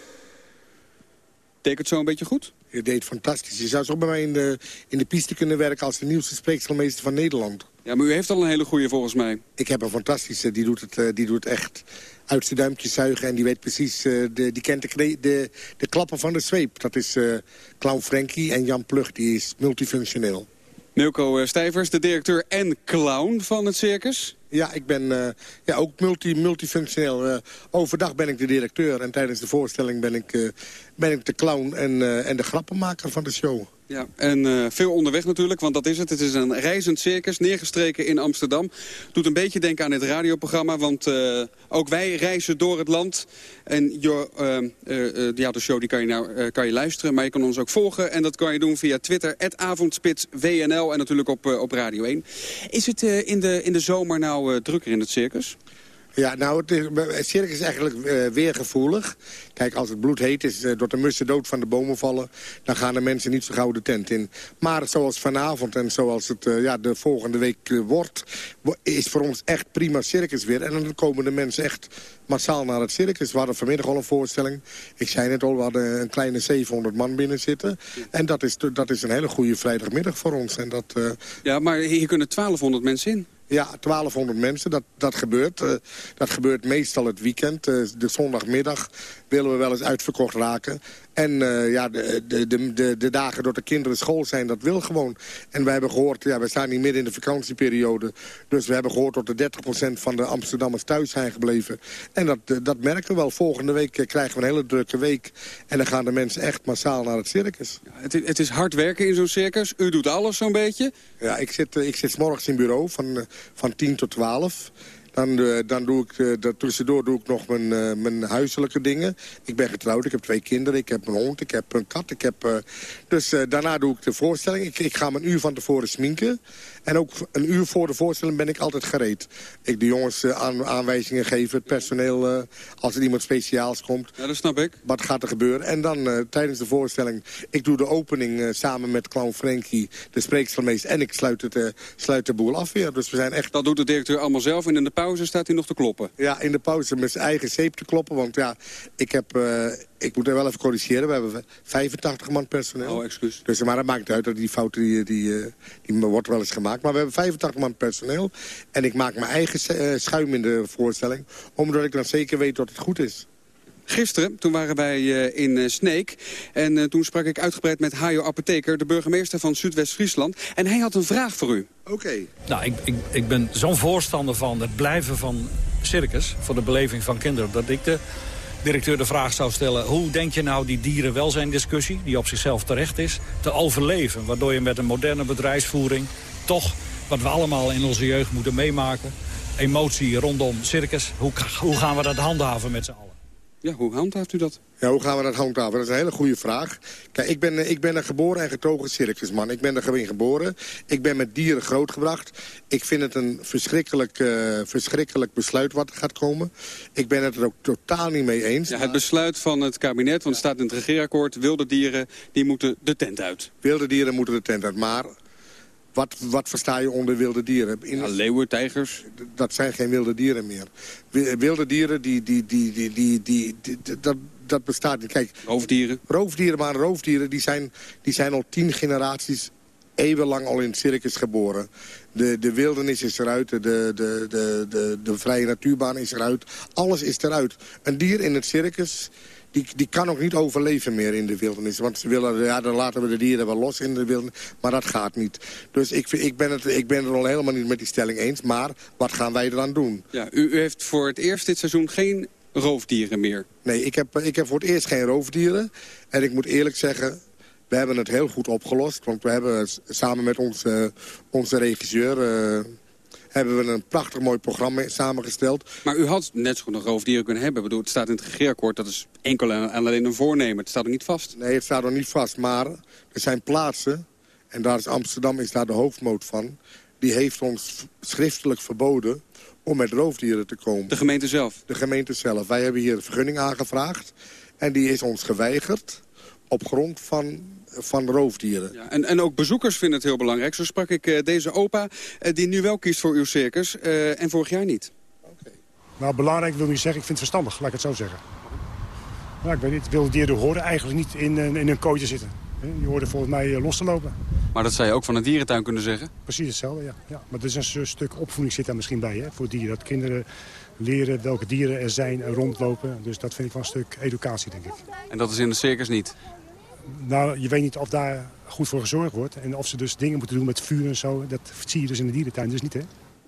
Deed het zo een beetje goed? Je deed fantastisch. Je zou zo bij mij in de, in de piste kunnen werken als de nieuwste spreekselmeester van Nederland. Ja, maar u heeft al een hele goede volgens mij. Ik heb een fantastische, die doet het, eh, die doet het echt uit zijn duimpjes zuigen. En die weet precies, eh, de, die kent de, de, de klappen van de zweep. Dat is eh, Clown Frankie en Jan Plug, die is multifunctioneel. Milko Stijvers, de directeur en clown van het circus. Ja, ik ben eh, ja, ook multi, multifunctioneel. Eh, overdag ben ik de directeur en tijdens de voorstelling ben ik, eh, ben ik de clown en, en de grappenmaker van de show. Ja, en veel onderweg natuurlijk, want dat is het. Het is een reizend circus, neergestreken in Amsterdam. Doet een beetje denken aan dit radioprogramma, want ook wij reizen door het land. En eh, ja, de show die kan, je nou, kan je luisteren, maar je kan ons ook volgen. En dat kan je doen via Twitter, avondspitswnl en natuurlijk op, op Radio 1. Is het in, de, in de zomer nou eh, drukker in het circus? Ja, nou, het, is- het circus is eigenlijk eh, weergevoelig. Kijk, als het bloed heet is, uh, door de mussen dood van de bomen vallen... dan gaan de mensen niet zo gauw de tent in. Maar zoals vanavond en zoals het eh, ja, de volgende week eh, wordt... wo- is voor ons echt prima circus weer. En dan komen de mensen echt massaal naar het circus. We hadden vanmiddag al een voorstelling. Ik zei net al, we hadden een kleine 700 man binnen zitten. En dat is, dat is een hele goede vrijdagmiddag voor ons. En dat, eh, Ja, maar hier kunnen 1200 mensen in. Ja, 1200 mensen, dat, dat gebeurt. Eh, dat gebeurt meestal het weekend. Eh, de zondagmiddag willen we wel eens uitverkocht raken. En eh, ja, de, de, de, de, dagen dat de kinderen school zijn, dat wil gewoon. En we hebben gehoord, ja, we staan niet midden in de vakantieperiode. Dus we hebben gehoord dat de 30% van de Amsterdammers thuis zijn gebleven. En dat, eh, dat merken we wel. Volgende week eh, krijgen we een hele drukke week. En dan gaan de mensen echt massaal naar het circus. Het, i- het is hard werken in zo'n circus. U doet alles zo'n beetje. Ja, ik zit, ik zit 's morgens in bureau van, van 10 tot 12. Dan, eh, dan doe ik, eh, dat tussendoor doe ik nog mijn, eh, mijn huiselijke dingen. Ik ben getrouwd, ik heb twee kinderen, ik heb een hond, ik heb een kat. Ik heb, eh, dus eh, daarna doe ik de voorstelling. Ik, ik ga me een uur van tevoren sminken. En ook een uur voor de voorstelling ben ik altijd gereed. Ik de jongens eh, aan, aanwijzingen geven, het personeel, eh, als er iemand speciaals komt. Ja, dat snap ik. Wat gaat er gebeuren? En dan eh, tijdens de voorstelling, ik doe de opening samen met clown Frankie, de spreekselmeester. En ik sluit, het, sluit de boel af weer. Dus we zijn echt... Dat doet de directeur allemaal zelf en in de pauze staat hij nog te kloppen. Ja, in de pauze met zijn eigen zeep te kloppen. Want ja, ik heb... ik moet er wel even corrigeren. We hebben 85 man personeel. Oh, excuus. Dus, maar dat maakt niet uit. Dat die fouten die, die, eh, die wordt wel eens gemaakt. Maar we hebben 85 man personeel. En ik maak mijn eigen eh, schuim in de voorstelling. Omdat ik dan zeker weet dat het goed is. Gisteren, toen waren wij eh, in Sneek. En toen sprak ik uitgebreid met Hajo Apotheker, de burgemeester van Zuidwest-Friesland. En hij had een vraag voor u. Oké. Nou, ik, ik, ik ben zo'n voorstander van het blijven van circus... voor de beleving van kinderen, dat ik de directeur de vraag zou stellen... hoe denk je nou die dierenwelzijndiscussie, die op zichzelf terecht is... te overleven, waardoor je met een moderne bedrijfsvoering... toch wat we allemaal in onze jeugd moeten meemaken. Emotie rondom circus. Hoe, hoe gaan we dat handhaven met z'n allen? Ja, hoe handhaaft u dat? Ja, hoe gaan we dat handhaven? Dat is een hele goede vraag. Kijk, ik ben, eh, ik ben een geboren en getogen circusman. Ik ben er gewoon geboren. Ik ben met dieren grootgebracht. Ik vind het een verschrikkelijk, eh, verschrikkelijk besluit wat er gaat komen. Ik ben het er ook totaal niet mee eens. Ja, het besluit van het kabinet, want het staat in het regeerakkoord... wilde dieren, die moeten de tent uit. Wilde dieren moeten de tent uit, maar... Wat, wat versta je onder wilde dieren? In ja, leeuwen, tijgers. Dat zijn geen wilde dieren meer. Wilde dieren, die, die, die, die, die, die, die dat, dat bestaat niet. Kijk, roofdieren? Roofdieren, maar roofdieren die zijn, die zijn al tien generaties eeuwenlang al in het circus geboren. De, de wildernis is eruit, de, de, de, de, de vrije natuurbaan is eruit. Alles is eruit. Een dier in het circus die, die kan ook niet overleven meer in de wildernis. Want ze willen, ja, dan laten we de dieren wel los in de wildernis. Maar dat gaat niet. Dus ik, ik, ben, het, ik ben het al helemaal niet met die stelling eens. Maar wat gaan wij er dan doen? Ja, u, u heeft voor het eerst dit seizoen geen roofdieren meer. Nee, ik heb, ik heb voor het eerst geen roofdieren. En ik moet eerlijk zeggen, we hebben het heel goed opgelost. Want we hebben samen met onze, onze regisseur... Uh, hebben we een prachtig mooi programma samengesteld. Maar u had net zo goed nog roofdieren kunnen hebben. Ik bedoel, het staat in het regeerakkoord, dat is enkel en alleen een voornemen. Het staat er niet vast. Nee, het staat er niet vast. Maar er zijn plaatsen, en daar is Amsterdam is daar de hoofdmoot van... die heeft ons schriftelijk verboden om met roofdieren te komen. De gemeente zelf? De gemeente zelf. Wij hebben hier een vergunning aangevraagd. En die is ons geweigerd op grond van, van roofdieren. Ja, en, en ook bezoekers vinden het heel belangrijk. Zo sprak ik uh, deze opa, uh, die nu wel kiest voor uw circus uh, en vorig jaar niet. Okay. Nou, belangrijk wil niet zeggen. Ik vind het verstandig, laat ik het zo zeggen. Nou, ik weet niet, wilde dieren horen eigenlijk niet in, in een kooitje zitten. Die hoorden volgens mij los te lopen. Maar dat zou je ook van een dierentuin kunnen zeggen? Precies hetzelfde, ja. ja. Maar er is een stuk opvoeding zit daar misschien bij hè, voor dieren. Dat kinderen leren welke dieren er zijn en rondlopen. Dus dat vind ik wel een stuk educatie, denk ik. En dat is in de circus niet? Nou, je weet niet of daar goed voor gezorgd wordt. En of ze dus dingen moeten doen met vuur en zo. Dat zie je dus in de dierentuin dus niet, hè?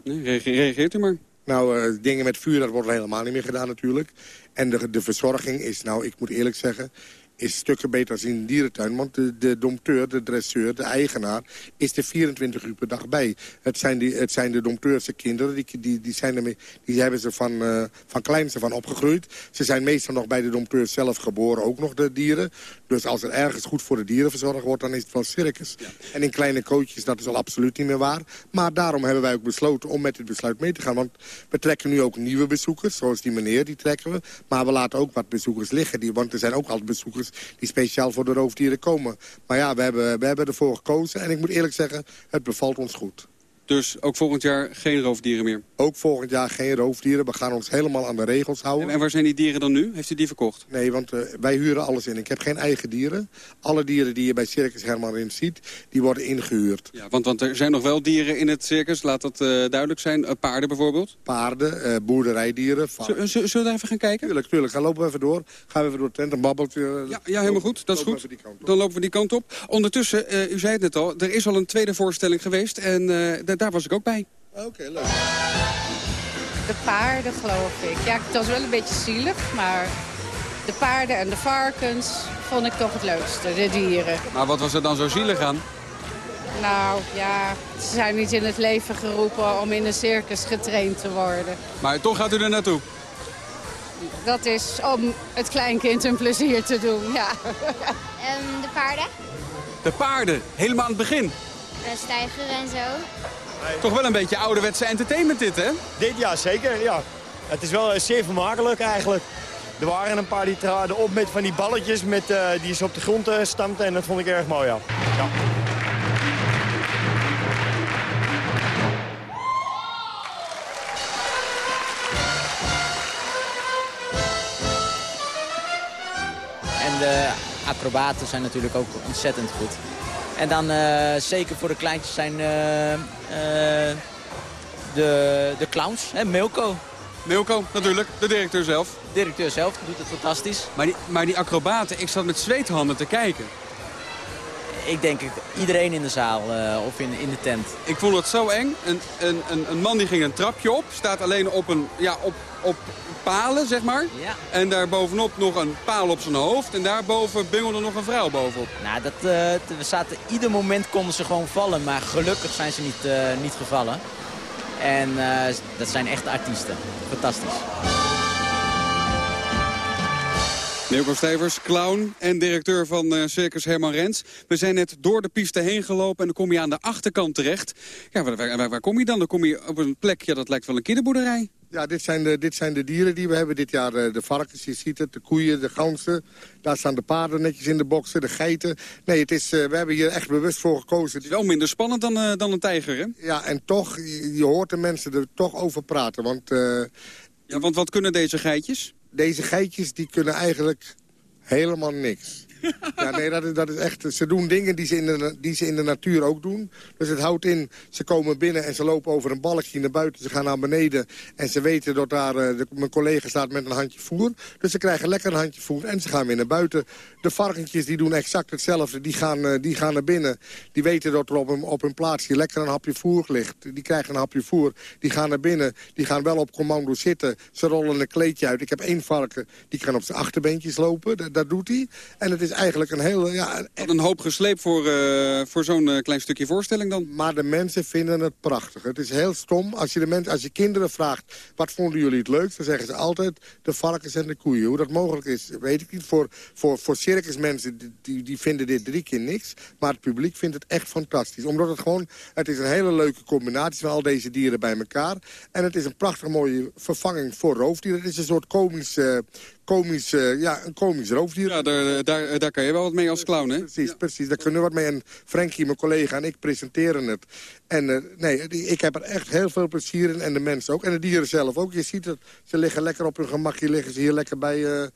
Nee, reageert u maar. Nou, uh, dingen met vuur, dat wordt helemaal niet meer gedaan natuurlijk. En de, de verzorging is, nou, ik moet eerlijk zeggen is stukken beter als in een dierentuin. Want de, de dompteur, de dresseur, de eigenaar is er 24 uur per dag bij. Het zijn, die, het zijn de dompteurse kinderen, die, die, die, zijn ermee, die hebben ze van, uh, van kleins van opgegroeid. Ze zijn meestal nog bij de dompteur zelf geboren, ook nog de dieren. Dus als er ergens goed voor de dieren verzorgd wordt, dan is het wel circus. Ja. En in kleine coaches, dat is al absoluut niet meer waar. Maar daarom hebben wij ook besloten om met dit besluit mee te gaan. Want we trekken nu ook nieuwe bezoekers, zoals die meneer, die trekken we. Maar we laten ook wat bezoekers liggen, die, want er zijn ook altijd bezoekers die speciaal voor de roofdieren komen. Maar ja, we hebben, we hebben ervoor gekozen en ik moet eerlijk zeggen, het bevalt ons goed. Dus ook volgend jaar geen roofdieren meer? Ook volgend jaar geen roofdieren. We gaan ons helemaal aan de regels houden. En, en waar zijn die dieren dan nu? Heeft u die verkocht? Nee, want uh, wij huren alles in. Ik heb geen eigen dieren. Alle dieren die je bij Circus Herman in ziet, die worden ingehuurd. Ja, want, want er zijn nog wel dieren in het circus, laat dat uh, duidelijk zijn. Uh, paarden bijvoorbeeld? Paarden, boerderijdieren. Zullen we daar even gaan kijken? Tuurlijk, tuurlijk. Dan lopen we even door. Gaan we even door de tent, een babbeltje. Ja, ja, helemaal goed. Dat is goed. Dan lopen we die kant op. Ondertussen, u zei het net al, er is al een tweede voorstelling geweest. En daar was ik ook bij. Oké, okay, leuk. De paarden, geloof ik. Ja, het was wel een beetje zielig, maar de paarden en de varkens vond ik toch het leukste, de dieren. Maar wat was er dan zo zielig aan? Nou, ja, ze zijn niet in het leven geroepen om in een circus getraind te worden. Maar toch gaat u er naartoe? Dat is om het kleinkind een plezier te doen, ja. Um, de paarden? De paarden, helemaal aan het begin? De stijger en zo. Toch wel een beetje ouderwetse entertainment dit, hè? Dit, ja, zeker. Ja. Het is wel zeer vermakelijk eigenlijk. Er waren een paar die traden op met van die balletjes met, uh, die ze op de grond uh, stampten en dat vond ik erg mooi, ja. ja. En de acrobaten zijn natuurlijk ook ontzettend goed. En dan uh, zeker voor de kleintjes zijn de, de clowns, hè, Milko. Milko, natuurlijk, de directeur zelf. De directeur zelf doet het fantastisch. Maar die, maar die acrobaten, ik zat met zweethanden te kijken. Ik denk iedereen in de zaal eh, of in, in de tent. Ik vond het zo eng. Een, een, een, een man die ging een trapje op. Staat alleen op, een, ja, op, op palen, zeg maar. Ja. En daar bovenop nog een paal op zijn hoofd. En daarboven bungelde nog een vrouw bovenop. Nou, dat, eh, we zaten, ieder moment konden ze gewoon vallen. Maar gelukkig zijn ze niet, eh, niet gevallen. En dat zijn echte artiesten. Fantastisch. Milko Stevers, clown en directeur van eh, Circus Herman Rens. We zijn net door de piste heen gelopen en dan kom je aan de achterkant terecht. Ja, waar, waar, waar kom je dan? Dan kom je op een plek, ja, dat lijkt wel een kinderboerderij. Ja, dit zijn, de, dit zijn de dieren die we hebben dit jaar. eh, De varkens, je ziet het, de koeien, de ganzen. Daar staan de paarden netjes in de boksen, de geiten. Nee, het is, eh, we hebben hier echt bewust voor gekozen. Het is wel minder spannend dan, dan een tijger, hè? Ja, en toch, je, je hoort de mensen er toch over praten. Want, ja, want wat kunnen deze geitjes? Deze geitjes die kunnen eigenlijk helemaal niks. Ja, nee, dat is, dat is echt... Ze doen dingen die ze, in de, die ze in de natuur ook doen. Dus het houdt in, ze komen binnen en ze lopen over een balkje naar buiten. Ze gaan naar beneden en ze weten dat daar... eh, mijn collega staat met een handje voer. Dus ze krijgen lekker een handje voer en ze gaan weer naar buiten. De varkentjes die doen exact hetzelfde. Die gaan, eh, die gaan naar binnen. Die weten dat er op een, op een plaatsje lekker een hapje voer ligt. Die krijgen een hapje voer. Die gaan naar binnen. Die gaan wel op commando zitten. Ze rollen een kleedje uit. Ik heb één varken, die kan op zijn achterbeentjes lopen. Dat, dat doet hij. En het is eigenlijk een hele... Ja, Wat een hoop gesleept voor, eh, voor zo'n eh, klein stukje voorstelling dan. Maar de mensen vinden het prachtig. Het is heel stom. Als je, de mensen, als je kinderen vraagt, wat vonden jullie het leukst? Dan zeggen ze altijd de varkens en de koeien. Hoe dat mogelijk is, weet ik niet. Voor, voor, voor circusmensen, die- die, die vinden dit drie keer niks. Maar het publiek vindt het echt fantastisch. Omdat het gewoon, het is een hele leuke combinatie van al deze dieren bij elkaar. En het is een prachtig mooie vervanging voor roofdieren. Het is een soort komisch... eh, komisch, eh, ja, een komisch roofdier. Ja, daar, daar, daar kan je wel wat mee als clown, hè? Precies, precies. Daar kunnen we wat mee. En Frankie, mijn collega, en ik presenteren het. En eh, nee, ik heb er echt heel veel plezier in. En de mensen ook. En de dieren zelf ook. Je ziet het, ze liggen lekker op hun gemakje. Liggen ze hier lekker bij... eh.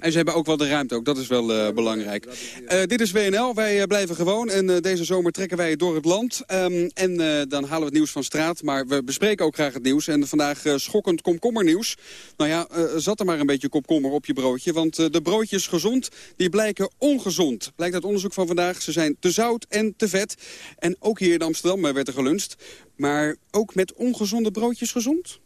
En ze hebben ook wel de ruimte ook, dat is wel eh, belangrijk. Eh, dit is WNL, wij eh, blijven gewoon en deze zomer trekken wij door het land. Ehm, en dan halen we het nieuws van straat, maar we bespreken ook graag het nieuws. En vandaag schokkend komkommernieuws. Nou ja, zat er maar een beetje komkommer op je broodje, want de broodjes gezond, die blijken ongezond. Blijkt uit onderzoek van vandaag, ze zijn te zout en te vet. En ook hier in Amsterdam werd er geluncht. Maar ook met ongezonde broodjes gezond?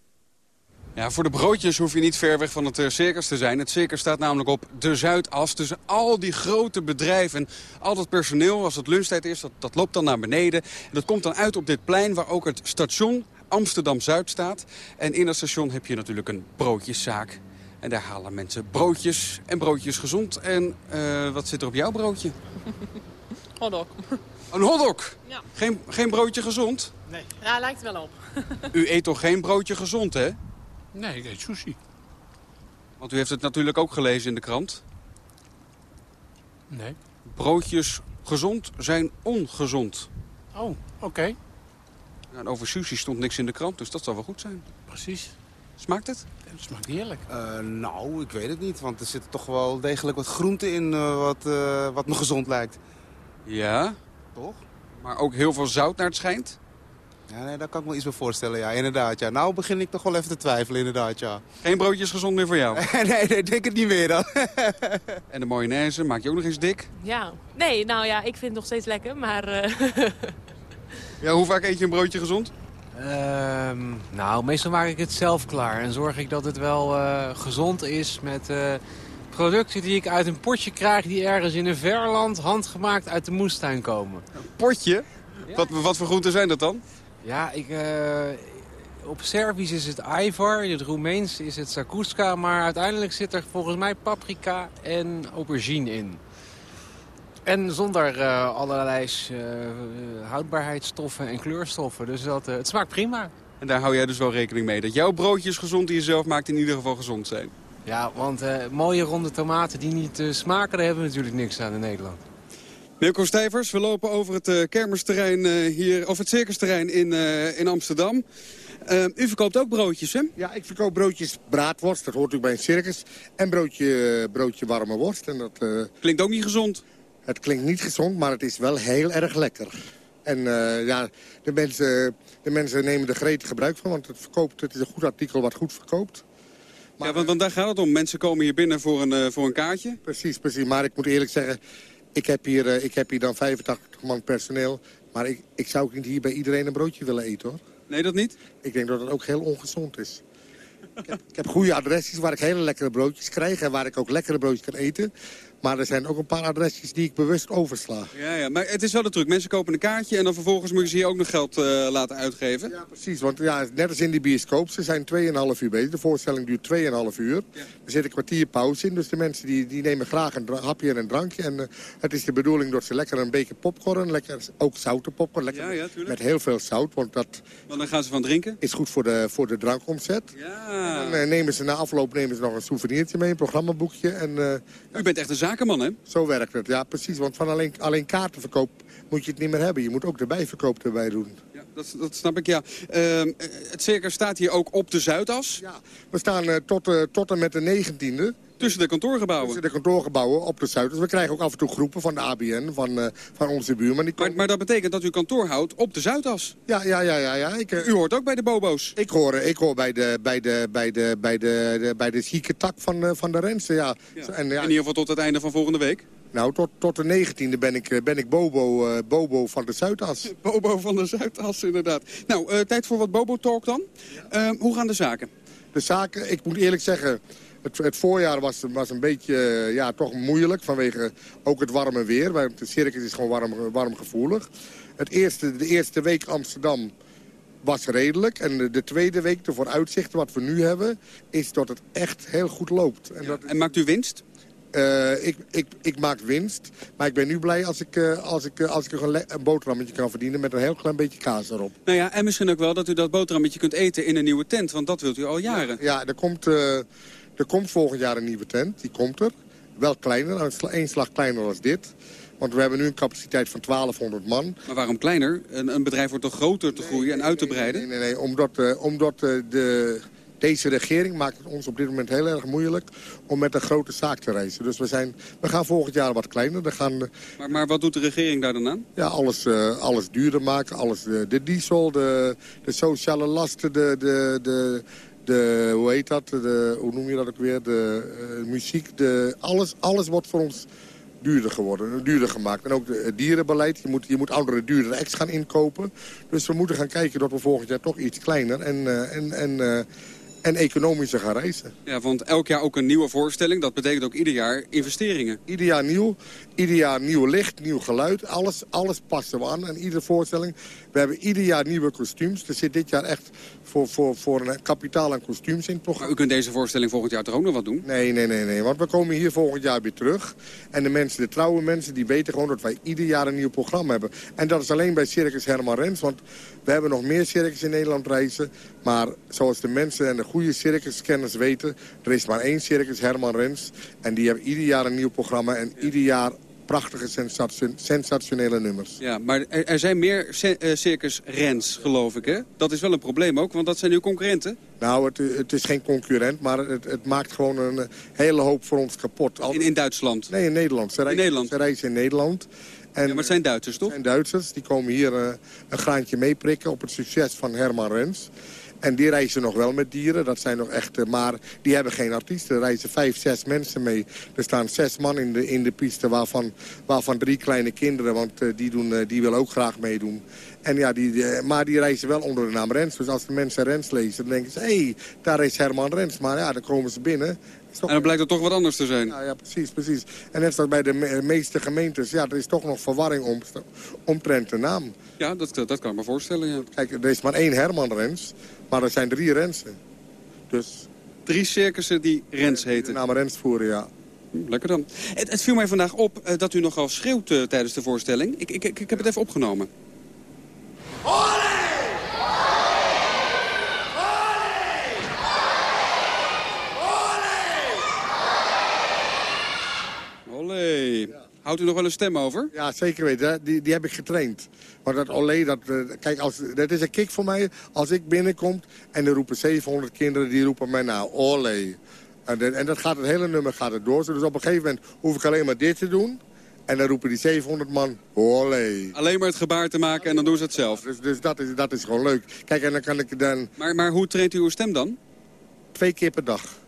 Ja, voor de broodjes hoef je niet ver weg van het eh, circus te zijn. Het circus staat namelijk op de Zuidas. Tussen al die grote bedrijven. Al dat personeel, als het lunchtijd is, dat, dat loopt dan naar beneden. En dat komt dan uit op dit plein waar ook het station Amsterdam-Zuid staat. En in dat station heb je natuurlijk een broodjeszaak. En daar halen mensen broodjes en broodjes gezond. En eh, wat zit er op jouw broodje? Hotdog. Een hotdog. Ja. Geen, geen broodje gezond? Nee. Ja, lijkt wel op. U eet toch geen broodje gezond, hè? Nee, ik eet sushi. Want u heeft het natuurlijk ook gelezen in de krant. Nee. Broodjes gezond zijn ongezond. Oh, oké. En over sushi stond niks in de krant, dus dat zal wel goed zijn. Precies. Smaakt het? Het smaakt heerlijk. Eh, nou, ik weet het niet, want er zit toch wel degelijk wat groente in eh, wat, eh, wat me gezond lijkt. Ja. Toch? Maar ook heel veel zout naar het schijnt? Ja, nee, daar kan ik me iets bij voorstellen, ja, inderdaad. Ja. Nou begin ik toch wel even te twijfelen, inderdaad, ja. Geen broodjes gezond meer voor jou? nee, nee, denk het niet meer dan. en de mayonaise, maak je ook nog eens dik? Ja. Nee, nou ja, ik vind het nog steeds lekker, maar... eh, Ja, hoe vaak eet je een broodje gezond? Ehm, nou, meestal maak ik het zelf klaar. En zorg ik dat het wel eh, gezond is met eh, producten die ik uit een potje krijg... die ergens in een ver land handgemaakt uit de moestuin komen. Potje? Wat, wat voor groenten zijn dat dan? Ja, ik, eh, op Servisch is het Ivar, in het Roemeens is het Sakuska... maar uiteindelijk zit er volgens mij paprika en aubergine in. En zonder eh, allerlei eh, houdbaarheidsstoffen en kleurstoffen. Dus dat, het smaakt prima. En daar hou jij dus wel rekening mee. Dat jouw broodjes gezond die je zelf maakt in ieder geval gezond zijn. Ja, want mooie ronde tomaten die niet smaken, daar hebben we natuurlijk niks aan in Nederland. Milko Stijvers, we lopen over het eh, kermisterrein eh, hier, of het circusterrein in, eh, in Amsterdam. U verkoopt ook broodjes, hè? Ja, ik verkoop broodjes braadworst, dat hoort natuurlijk bij een circus. En broodje, broodje warme worst. En dat, Klinkt ook niet gezond. Het klinkt niet gezond, maar het is wel heel erg lekker. En ja, de mensen, de mensen nemen er gretig gebruik van, want het, verkoopt, het is een goed artikel wat goed verkoopt. ja, want, want daar gaat het om. Mensen komen hier binnen voor een, voor een kaartje. Precies, precies. Maar ik moet eerlijk zeggen, Ik heb hier, eh, ik heb hier dan 85 man personeel. Maar ik, ik zou ook niet hier bij iedereen een broodje willen eten, hoor. Nee, dat niet? Ik denk dat het ook heel ongezond is. ik, heb, ik heb goede adresjes waar ik hele lekkere broodjes krijg... en waar ik ook lekkere broodjes kan eten. Maar er zijn ook een paar adresjes die ik bewust oversla. Ja, ja, maar het is wel de truc. Mensen kopen een kaartje en dan vervolgens moeten ze hier ook nog geld uh, laten uitgeven. Ja, precies. Want ja, net als in die bioscoop, ze zijn 2,5 uur bezig. De voorstelling duurt 2,5 uur. Ja. Er zit een kwartier pauze in, dus de mensen die, die nemen graag een hapje en een drankje. En uh, het is de bedoeling dat ze lekker een beker popcorn, lekker, ook zoute popcorn, lekker ja, ja, met heel veel zout. Want, dat want dan gaan ze van drinken? Is goed voor de, voor de drankomzet. Ja. En dan uh, nemen ze na afloop nemen ze nog een souvenirtje mee, een programmaboekje. En, U bent echt een zakenman, hè? Zo werkt het, ja precies. Want van alleen, alleen kaartenverkoop moet je het niet meer hebben. Je moet ook de bijverkoop erbij doen. Ja, dat, dat snap ik, ja. Uh, het circus staat hier ook op de Zuidas. Ja, we staan uh, tot, uh, tot en met de 19e. Tussen de kantoorgebouwen? Tussen de kantoorgebouwen op de Zuidas. We krijgen ook af en toe groepen van de ABN, van, uh, van onze buurman. Die maar, maar, dat betekent dat u kantoor houdt op de Zuidas? Ja, ja, ja. ja, ja. Ik, u hoort ook bij de bobo's? Ik hoor, ik hoor bij, de, bij, de, bij, de, bij, de, de, bij de zieke tak van, van de Rensen, ja. ja. En, ja. In ieder geval tot het einde van volgende week? Nou, tot, tot de 19e ben ik, ben ik Bobo, uh, Bobo van de Zuidas. Bobo van de Zuidas, inderdaad. Nou, uh, tijd voor wat Bobo-talk dan. Ja. Uh, hoe gaan de zaken? De zaken, ik moet eerlijk zeggen... Het, het voorjaar was, was een beetje ja, toch moeilijk vanwege ook het warme weer. Want de circus is gewoon warm, warm gevoelig. Het eerste, de eerste week Amsterdam was redelijk. En de, de, tweede week, de vooruitzichten wat we nu hebben... is dat het echt heel goed loopt. En, ja. dat... en maakt u winst? Uh, ik, ik, ik maak winst, maar ik ben nu blij als ik, uh, als ik, uh, als ik een, een boterhammetje kan verdienen met een heel klein beetje kaas erop. Nou ja, en misschien ook wel dat u dat boterhammetje kunt eten in een nieuwe tent, want dat wilt u al jaren. Ja, ja er, komt, er komt volgend jaar een nieuwe tent, die komt er. Wel kleiner, één slag kleiner als dit. Want we hebben nu een capaciteit van 1200 man. Maar waarom kleiner? Een, een bedrijf wordt toch groter te groeien en uit te breiden? Nee, nee, nee, omdat, omdat de... Deze regering maakt het ons op dit moment heel erg moeilijk om met een grote zaak te reizen. Dus we, zijn, we gaan volgend jaar wat kleiner. Dan gaan, maar, maar wat doet de regering daar dan aan? Ja, alles, alles duurder maken. Alles, de, de diesel, de, de sociale lasten, de, de, de, de, hoe heet dat? De, hoe noem je dat ook weer? De uh, muziek, de, alles, alles wordt voor ons duurder geworden, duurder gemaakt. En ook het dierenbeleid, je moet, je moet oudere duurdere ex gaan inkopen. Dus we moeten gaan kijken dat we volgend jaar toch iets kleiner en, uh, en, en uh, en economischer gaan reizen. Ja, want elk jaar ook een nieuwe voorstelling. Dat betekent ook ieder jaar investeringen. Ieder jaar nieuw. Ieder jaar nieuw licht, nieuw geluid. Alles, alles passen we aan. En iedere voorstelling. We hebben ieder jaar nieuwe kostuums. Er zit dit jaar echt voor, voor, voor een kapitaal aan kostuums in. Maar u kunt deze voorstelling volgend jaar toch ook nog wat doen? Nee, nee, nee. nee. Want we komen hier volgend jaar weer terug. En de mensen, de trouwe mensen, die weten gewoon dat wij ieder jaar een nieuw programma hebben. En dat is alleen bij Circus Herman Rens. Want we hebben nog meer circus in Nederland reizen. Maar zoals de mensen en de goede circuskenners weten... er is maar één Circus Herman Rens. En die hebben ieder jaar een nieuw programma. En ieder jaar prachtige, sensation, sensationele nummers. Ja, maar er, er zijn meer uh, circus Rens, geloof ik, hè? Dat is wel een probleem ook, want dat zijn uw concurrenten. Nou, het, het is geen concurrent, maar het, het, maakt gewoon een hele hoop voor ons kapot. In, in Duitsland? Nee, in Nederland. Ze reizen in, Nederland. Ze reizen in Nederland. En, ja, maar het zijn Duitsers, toch? Het zijn Duitsers. Die komen hier uh, een graantje meeprikken op het succes van Herman Rens. En die reizen nog wel met dieren. Dat zijn nog echt, maar die hebben geen artiesten. Er reizen vijf, zes mensen mee. Er staan zes man in de, in de piste, waarvan, waarvan drie kleine kinderen. Want uh, die, doen, uh, die willen ook graag meedoen. En ja, die, maar die reizen wel onder de naam Rens. Dus als de mensen Rens lezen, dan denken ze... hé, hey, daar is Herman Rens. Maar ja, dan komen ze binnen. En dan blijkt het toch wat anders te zijn. Ja, ja precies, precies. En net zoals bij de me meeste gemeentes, ja, er is toch nog verwarring om, omtrent de naam. Ja, dat, dat kan ik me voorstellen, ja. Kijk, er is maar één Herman Rens, maar er zijn drie Rensen. Dus... Drie circussen die Rens heten? De naam Rens voeren, ja. Lekker dan. Het, het, viel mij vandaag op uh, dat u nogal schreeuwt uh, tijdens de voorstelling. Ik, ik, ik heb het even opgenomen. Olé! Olé. Houdt u nog wel een stem over? Ja, zeker weten. Die, die heb ik getraind. Want dat olé, dat, uh, kijk, als, dat is een kick voor mij. Als ik binnenkom en er roepen 700 kinderen, die roepen mij na. Olé. En, en dat gaat het hele nummer gaat het door. Dus op een gegeven moment hoef ik alleen maar dit te doen. En dan roepen die 700 man, olé. Alleen maar het gebaar te maken en dan doen ze het zelf. Dus, dus dat, is, dat is gewoon leuk. Kijk, en dan kan ik dan... Maar, maar hoe traint u uw stem dan? Twee keer per dag.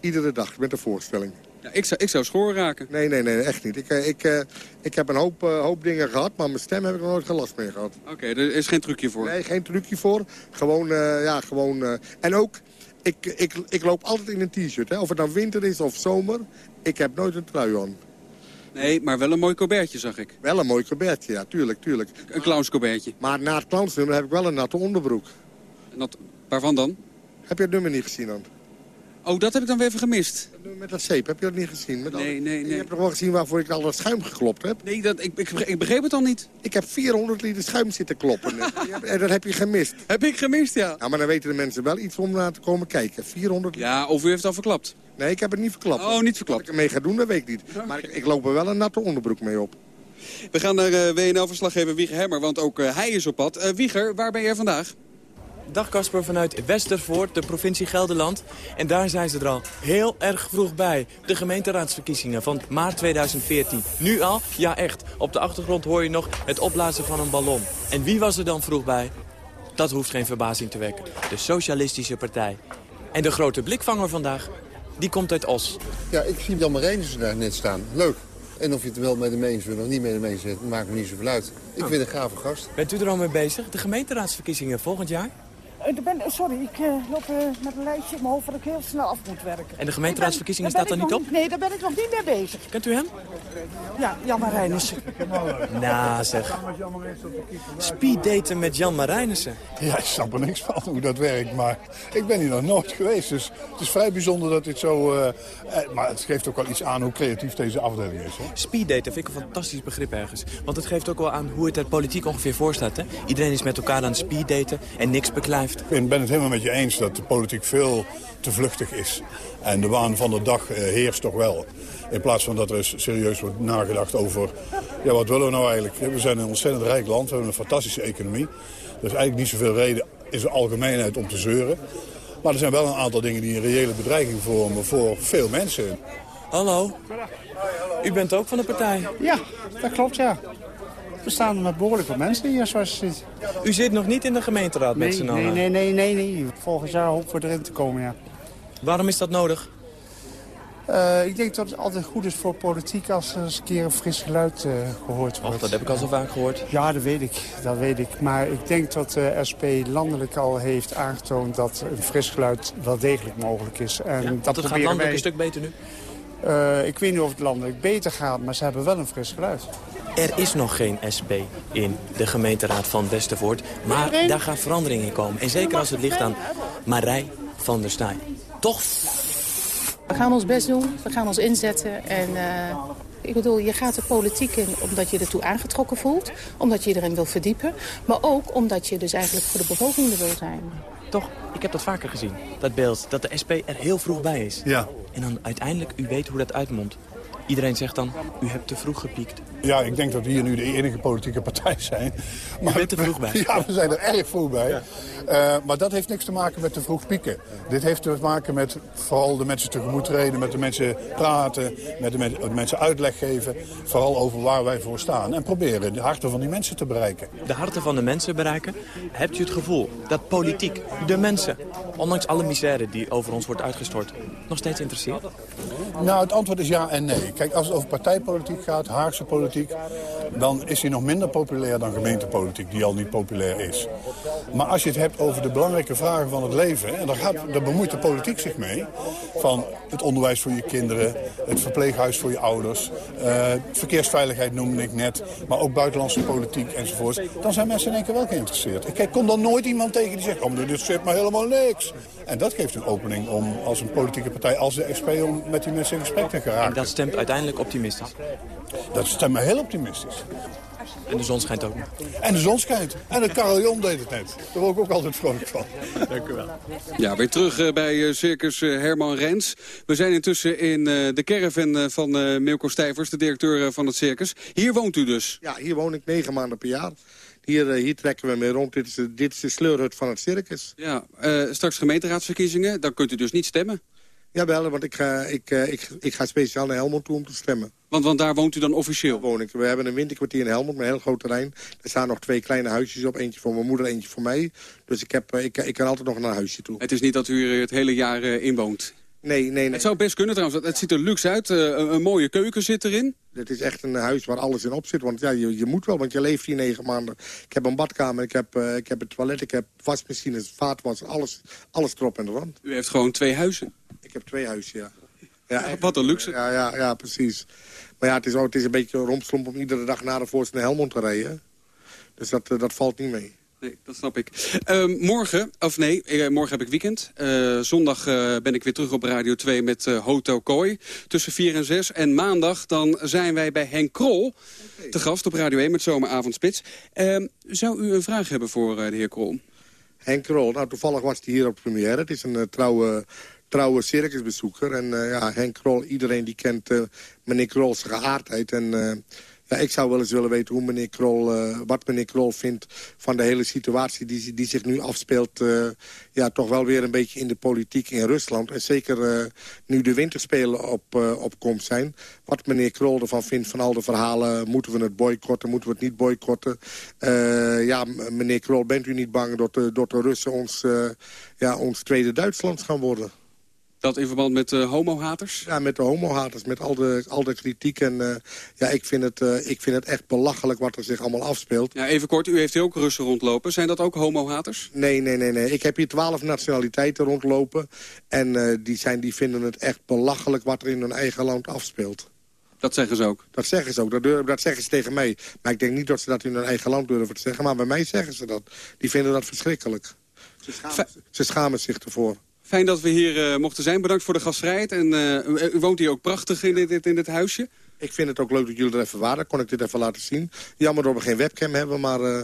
Iedere dag met een voorstelling. Ja, ik, zou, ik zou schoor raken. Nee, nee, nee, echt niet. Ik, eh, ik, eh, ik heb een hoop, eh, hoop dingen gehad, maar mijn stem heb ik nog nooit geen last mee gehad. Oké, er is geen trucje voor? Nee, geen trucje voor. Gewoon, ja, gewoon... en ook, ik, ik, ik loop altijd in een t-shirt. hè. Of het nou winter is of zomer, ik heb nooit een trui aan. Nee, maar wel een mooi colbertje, zag ik. Wel een mooi colbertje, ja, tuurlijk, tuurlijk. Een clownscolbertje. Maar na het clownsnummer heb ik wel een natte onderbroek. En dat, waarvan dan? Heb je het nummer niet gezien dan? Oh, dat heb ik dan weer even gemist. Met dat zeep, heb je dat niet gezien? Met Nee, al- nee, nee. Je hebt toch wel gezien waarvoor ik al dat schuim geklopt heb? Nee, dat, ik, ik, ik begreep het al niet. Ik heb 400 liter schuim zitten kloppen. en dat heb je gemist. Heb ik gemist, ja. Ja, maar dan weten de mensen wel iets om naar te komen kijken. 400 liter. Ja, of u heeft het al verklapt. Nee, ik heb het niet verklapt. Oh, niet Wat verklapt. ik ermee ga doen, dat weet ik niet. Maar ik, ik loop er wel een natte onderbroek mee op. We gaan naar eh, WNL-verslaggever Wieger Hemmer, want ook eh, hij is op pad. Eh, Wieger, waar ben jij vandaag? Dag Casper vanuit Westervoort, de provincie Gelderland. En daar zijn ze er al heel erg vroeg bij. De gemeenteraadsverkiezingen van maart 2014. Nu al? Ja echt. Op de achtergrond hoor je nog het opblazen van een ballon. En wie was er dan vroeg bij? Dat hoeft geen verbazing te wekken. De Socialistische Partij. En de grote blikvanger vandaag, die komt uit Os. Ja, ik zie Jan Marijnissen daar net staan. Leuk. En of je het wel met hem eens bent of niet met hem eens bent, maakt me niet zoveel uit. Ik Oh. vind een gave gast. Bent u er al mee bezig? De gemeenteraadsverkiezingen volgend jaar? Eh, ik ben, sorry, ik eh, loop eh, met een lijstje in mijn hoofd dat ik heel snel af moet werken. En de gemeenteraadsverkiezingen staat er daar niet nog Nee, daar ben ik nog niet mee bezig. Kent u hem? Ja, Jan Marijnissen. Nou zeg. Speeddaten met Jan Marijnissen. Ja, ik snap er niks van hoe dat werkt, maar ik ben hier nog nooit geweest. Dus het is vrij bijzonder dat dit zo... maar het geeft ook wel iets aan hoe creatief deze afdeling is. Speeddaten vind ik een fantastisch begrip ergens. Want het geeft ook wel aan hoe het er politiek ongeveer voor staat. Hè? Iedereen is met elkaar aan het speeddaten en niks beklijft. Ik ben- het helemaal met je eens dat de politiek veel te vluchtig is. En de waan van de dag eh, heerst toch wel. In plaats van dat er eens serieus wordt nagedacht over... ja, wat willen we nou eigenlijk? We zijn een ontzettend rijk land, we hebben een fantastische economie. Er is eigenlijk niet zoveel reden in zijn algemeenheid om te zeuren. Maar er zijn wel een aantal dingen die een reële bedreiging vormen voor veel mensen. Hallo. U bent ook van de partij? Ja, dat klopt, ja. We staan met behoorlijk veel mensen hier, zoals je ziet. U zit nog niet in de gemeenteraad met Nee, z'n nee, allen. nee, nee, nee, nee. Volgend jaar hopen we erin te komen, ja. Waarom is dat nodig? Eh, ik denk dat het altijd goed is voor politiek als er eens een keer een fris geluid eh, gehoord wordt. Och, dat heb ik al zo vaak gehoord. Ja, dat weet ik. Dat weet ik. Maar ik denk dat de SP landelijk al heeft aangetoond dat een fris geluid wel degelijk mogelijk is. En Ja, dat het gaat landelijk wij- een stuk beter nu. Eh, ik weet niet of het landelijk beter gaat, maar ze hebben wel een fris geluid. Er is nog geen SP in de gemeenteraad van Westervoort. Maar Nee. daar gaat verandering in komen. En zeker als het ligt aan Marij van der Staaij. Toch? We gaan ons best doen, we gaan ons inzetten. En eh, ik bedoel, je gaat de politiek in omdat je ertoe aangetrokken voelt. Omdat je erin wil verdiepen. Maar ook omdat je dus eigenlijk voor de bevolking er wil zijn. Toch, ik heb dat vaker gezien. Dat beeld, dat de SP er heel vroeg bij is. Ja. En dan uiteindelijk, u weet hoe dat uitmondt. Iedereen zegt dan, u hebt te vroeg gepiekt. Ja, ik denk dat we hier nu de enige politieke partij zijn. Maar bent er vroeg bij. Ja, we zijn er erg vroeg bij. Eh, maar dat heeft niks te maken met te vroeg pieken. Dit heeft te maken met vooral de mensen tegemoet treden, met de mensen praten, met de, men- de mensen uitleg geven. Vooral over waar wij voor staan. En proberen de harten van die mensen te bereiken. De harten van de mensen bereiken. Hebt u het gevoel dat politiek, de mensen, ondanks alle misère die over ons wordt uitgestort, nog steeds interesseert? Nou, het antwoord is ja en nee. Kijk, als het over partijpolitiek gaat, Haagse politiek... dan is die nog minder populair dan gemeentepolitiek, die al niet populair is. Maar als je het hebt over de belangrijke vragen van het leven... en daar, gaat, daar bemoeit de politiek zich mee... van het onderwijs voor je kinderen, het verpleeghuis voor je ouders... eh, verkeersveiligheid noemde ik net, maar ook buitenlandse politiek enzovoort... dan zijn mensen in één keer wel geïnteresseerd. Ik kom dan nooit iemand tegen die zegt, oh, dit zit me helemaal niks. En dat geeft een opening om als een politieke partij als de SP... om met die mensen in gesprek te geraken. En dat stemt uiteindelijk optimistisch. Dat stemt me heel optimistisch. En de zon schijnt ook nog. En de zon schijnt. En de carillon deed het net. Daar word ik ook altijd vrolijk van. Dank u wel. Ja, weer terug eh, bij eh, Circus eh, Herman Rens. We zijn intussen in eh, de caravan van eh, Milko Stijvers, de directeur van het circus. Hier woont u dus. Ja, hier woon ik negen maanden per jaar. Hier, hier trekken we mee rond. Dit is, de, dit is de sleurhut van het circus. Ja, eh, straks gemeenteraadsverkiezingen, dan kunt u dus niet stemmen. Jawel, want ik ga, ik, eh, ik, ik ga speciaal naar Helmond toe om te stemmen. Want, want daar woont u dan officieel? Woon ik. We hebben een winterkwartier in Helmond, met een heel groot terrein. Er staan nog twee kleine huisjes op. Eentje voor mijn moeder, eentje voor mij. Dus ik, heb, eh, ik, ik kan altijd nog naar een huisje toe. Het is niet dat u er het hele jaar eh, in woont. Nee, nee, nee. Het zou best kunnen trouwens. Het ziet er luxe uit. Eh, een, een mooie keuken zit erin. Het is echt een huis waar alles in op zit. Want ja, je, je moet wel, want je leeft hier negen maanden. Ik heb een badkamer, ik heb, uh, ik heb een toilet, ik heb wasmachines, vaatwas, alles, alles erop en eraan. U heeft gewoon twee huizen? Ik heb twee huizen, ja. ja, wat een luxe. Ja, ja, ja, precies. Maar ja, het is, ook, het is een beetje rompslomp om iedere dag naar de voorste Helmond te rijden. Dus dat, dat valt niet mee. Nee, dat snap ik. Uh, morgen, of nee, uh, morgen heb ik weekend. Uh, zondag ben ik weer terug op Radio 2 met Hotel Kooi. Tussen 4 en 6. En maandag dan zijn wij bij Henk Krol. Okay. Te gast op Radio 1 met Zomeravondspits. Ehm, zou u een vraag hebben voor de heer Krol? Henk Krol, nou toevallig was hij hier op première. Het is een trouwe trouwe circusbezoeker. En ja, Henk Krol, iedereen die kent meneer Krol's geaardheid. En ja, ik zou wel eens willen weten hoe meneer Krol, wat meneer Krol vindt van de hele situatie die, zich nu afspeelt. Ja, toch wel weer een beetje in de politiek in Rusland. En zeker nu de winterspelen op, op komst zijn. Wat meneer Krol ervan vindt van al de verhalen. Moeten we het boycotten, moeten we het niet boycotten? ja, meneer Krol, bent u niet bang dat dat de Russen ons, ja, ons tweede Duitsland gaan worden? Dat in verband met uh, homohaters? Ja, met de homohaters, met al de, al de kritiek. En uh, ja, ik vind, het, uh, ik vind het echt belachelijk wat er zich allemaal afspeelt. Ja, even kort, u heeft hier ook Russen rondlopen. Zijn dat ook homohaters? Nee, nee, nee, nee. Ik heb hier twaalf nationaliteiten rondlopen. En die, zijn, die vinden het echt belachelijk wat er in hun eigen land afspeelt. Dat zeggen ze ook? Dat zeggen ze ook. Dat, dat zeggen ze tegen mij. Maar ik denk niet dat ze dat in hun eigen land durven te zeggen. Maar bij mij zeggen ze dat. Die vinden dat verschrikkelijk. Ze schamen, ze schamen zich ervoor. Fijn dat we hier uh, mochten zijn. Bedankt voor de gastvrijheid. En uh, u, u, woont hier ook prachtig in dit, in dit huisje. Ik vind het ook leuk dat jullie er even waren. Kon ik dit even laten zien. Jammer dat we geen webcam hebben, maar... Uh,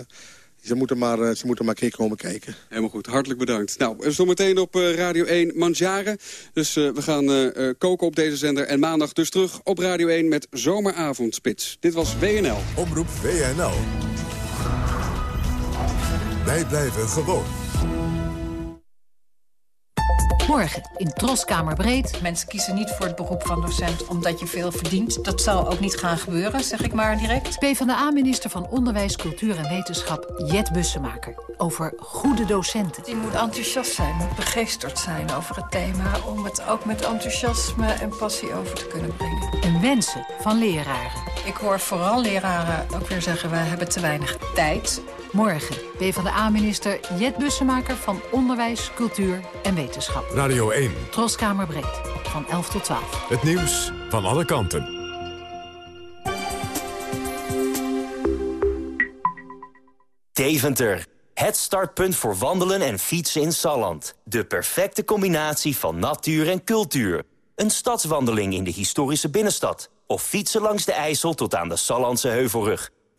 ze moeten, maar, ze moeten maar een keer komen kijken. Helemaal goed, hartelijk bedankt. Nou, zometeen op Radio 1 Manjaren. Dus we gaan koken op deze zender. En maandag dus terug op Radio 1 met Zomeravondspits. Dit was WNL. Omroep WNL. Wij blijven gewoon. Morgen in Troskamer Breed. Mensen kiezen niet voor het beroep van docent omdat je veel verdient. Dat zal ook niet gaan gebeuren, zeg ik maar direct. PvdA-minister van Onderwijs, Cultuur en Wetenschap Jet Bussemaker. Over goede docenten. Die moet enthousiast zijn, moet begeesterd zijn over het thema... om het ook met enthousiasme en passie over te kunnen brengen. En wensen van leraren. Ik hoor vooral leraren ook weer zeggen... we hebben te weinig tijd. Morgen PvdA-minister Jet Bussemaker van Onderwijs, Cultuur en Wetenschap. Radio 1. Troskamer Breed. Van 11 tot 12. Het nieuws van alle kanten. Deventer. Het startpunt voor wandelen en fietsen in Salland. De perfecte combinatie van natuur en cultuur. Een stadswandeling in de historische binnenstad. Of fietsen langs de IJssel tot aan de Sallandse Heuvelrug.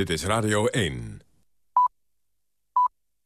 Dit is Radio 1.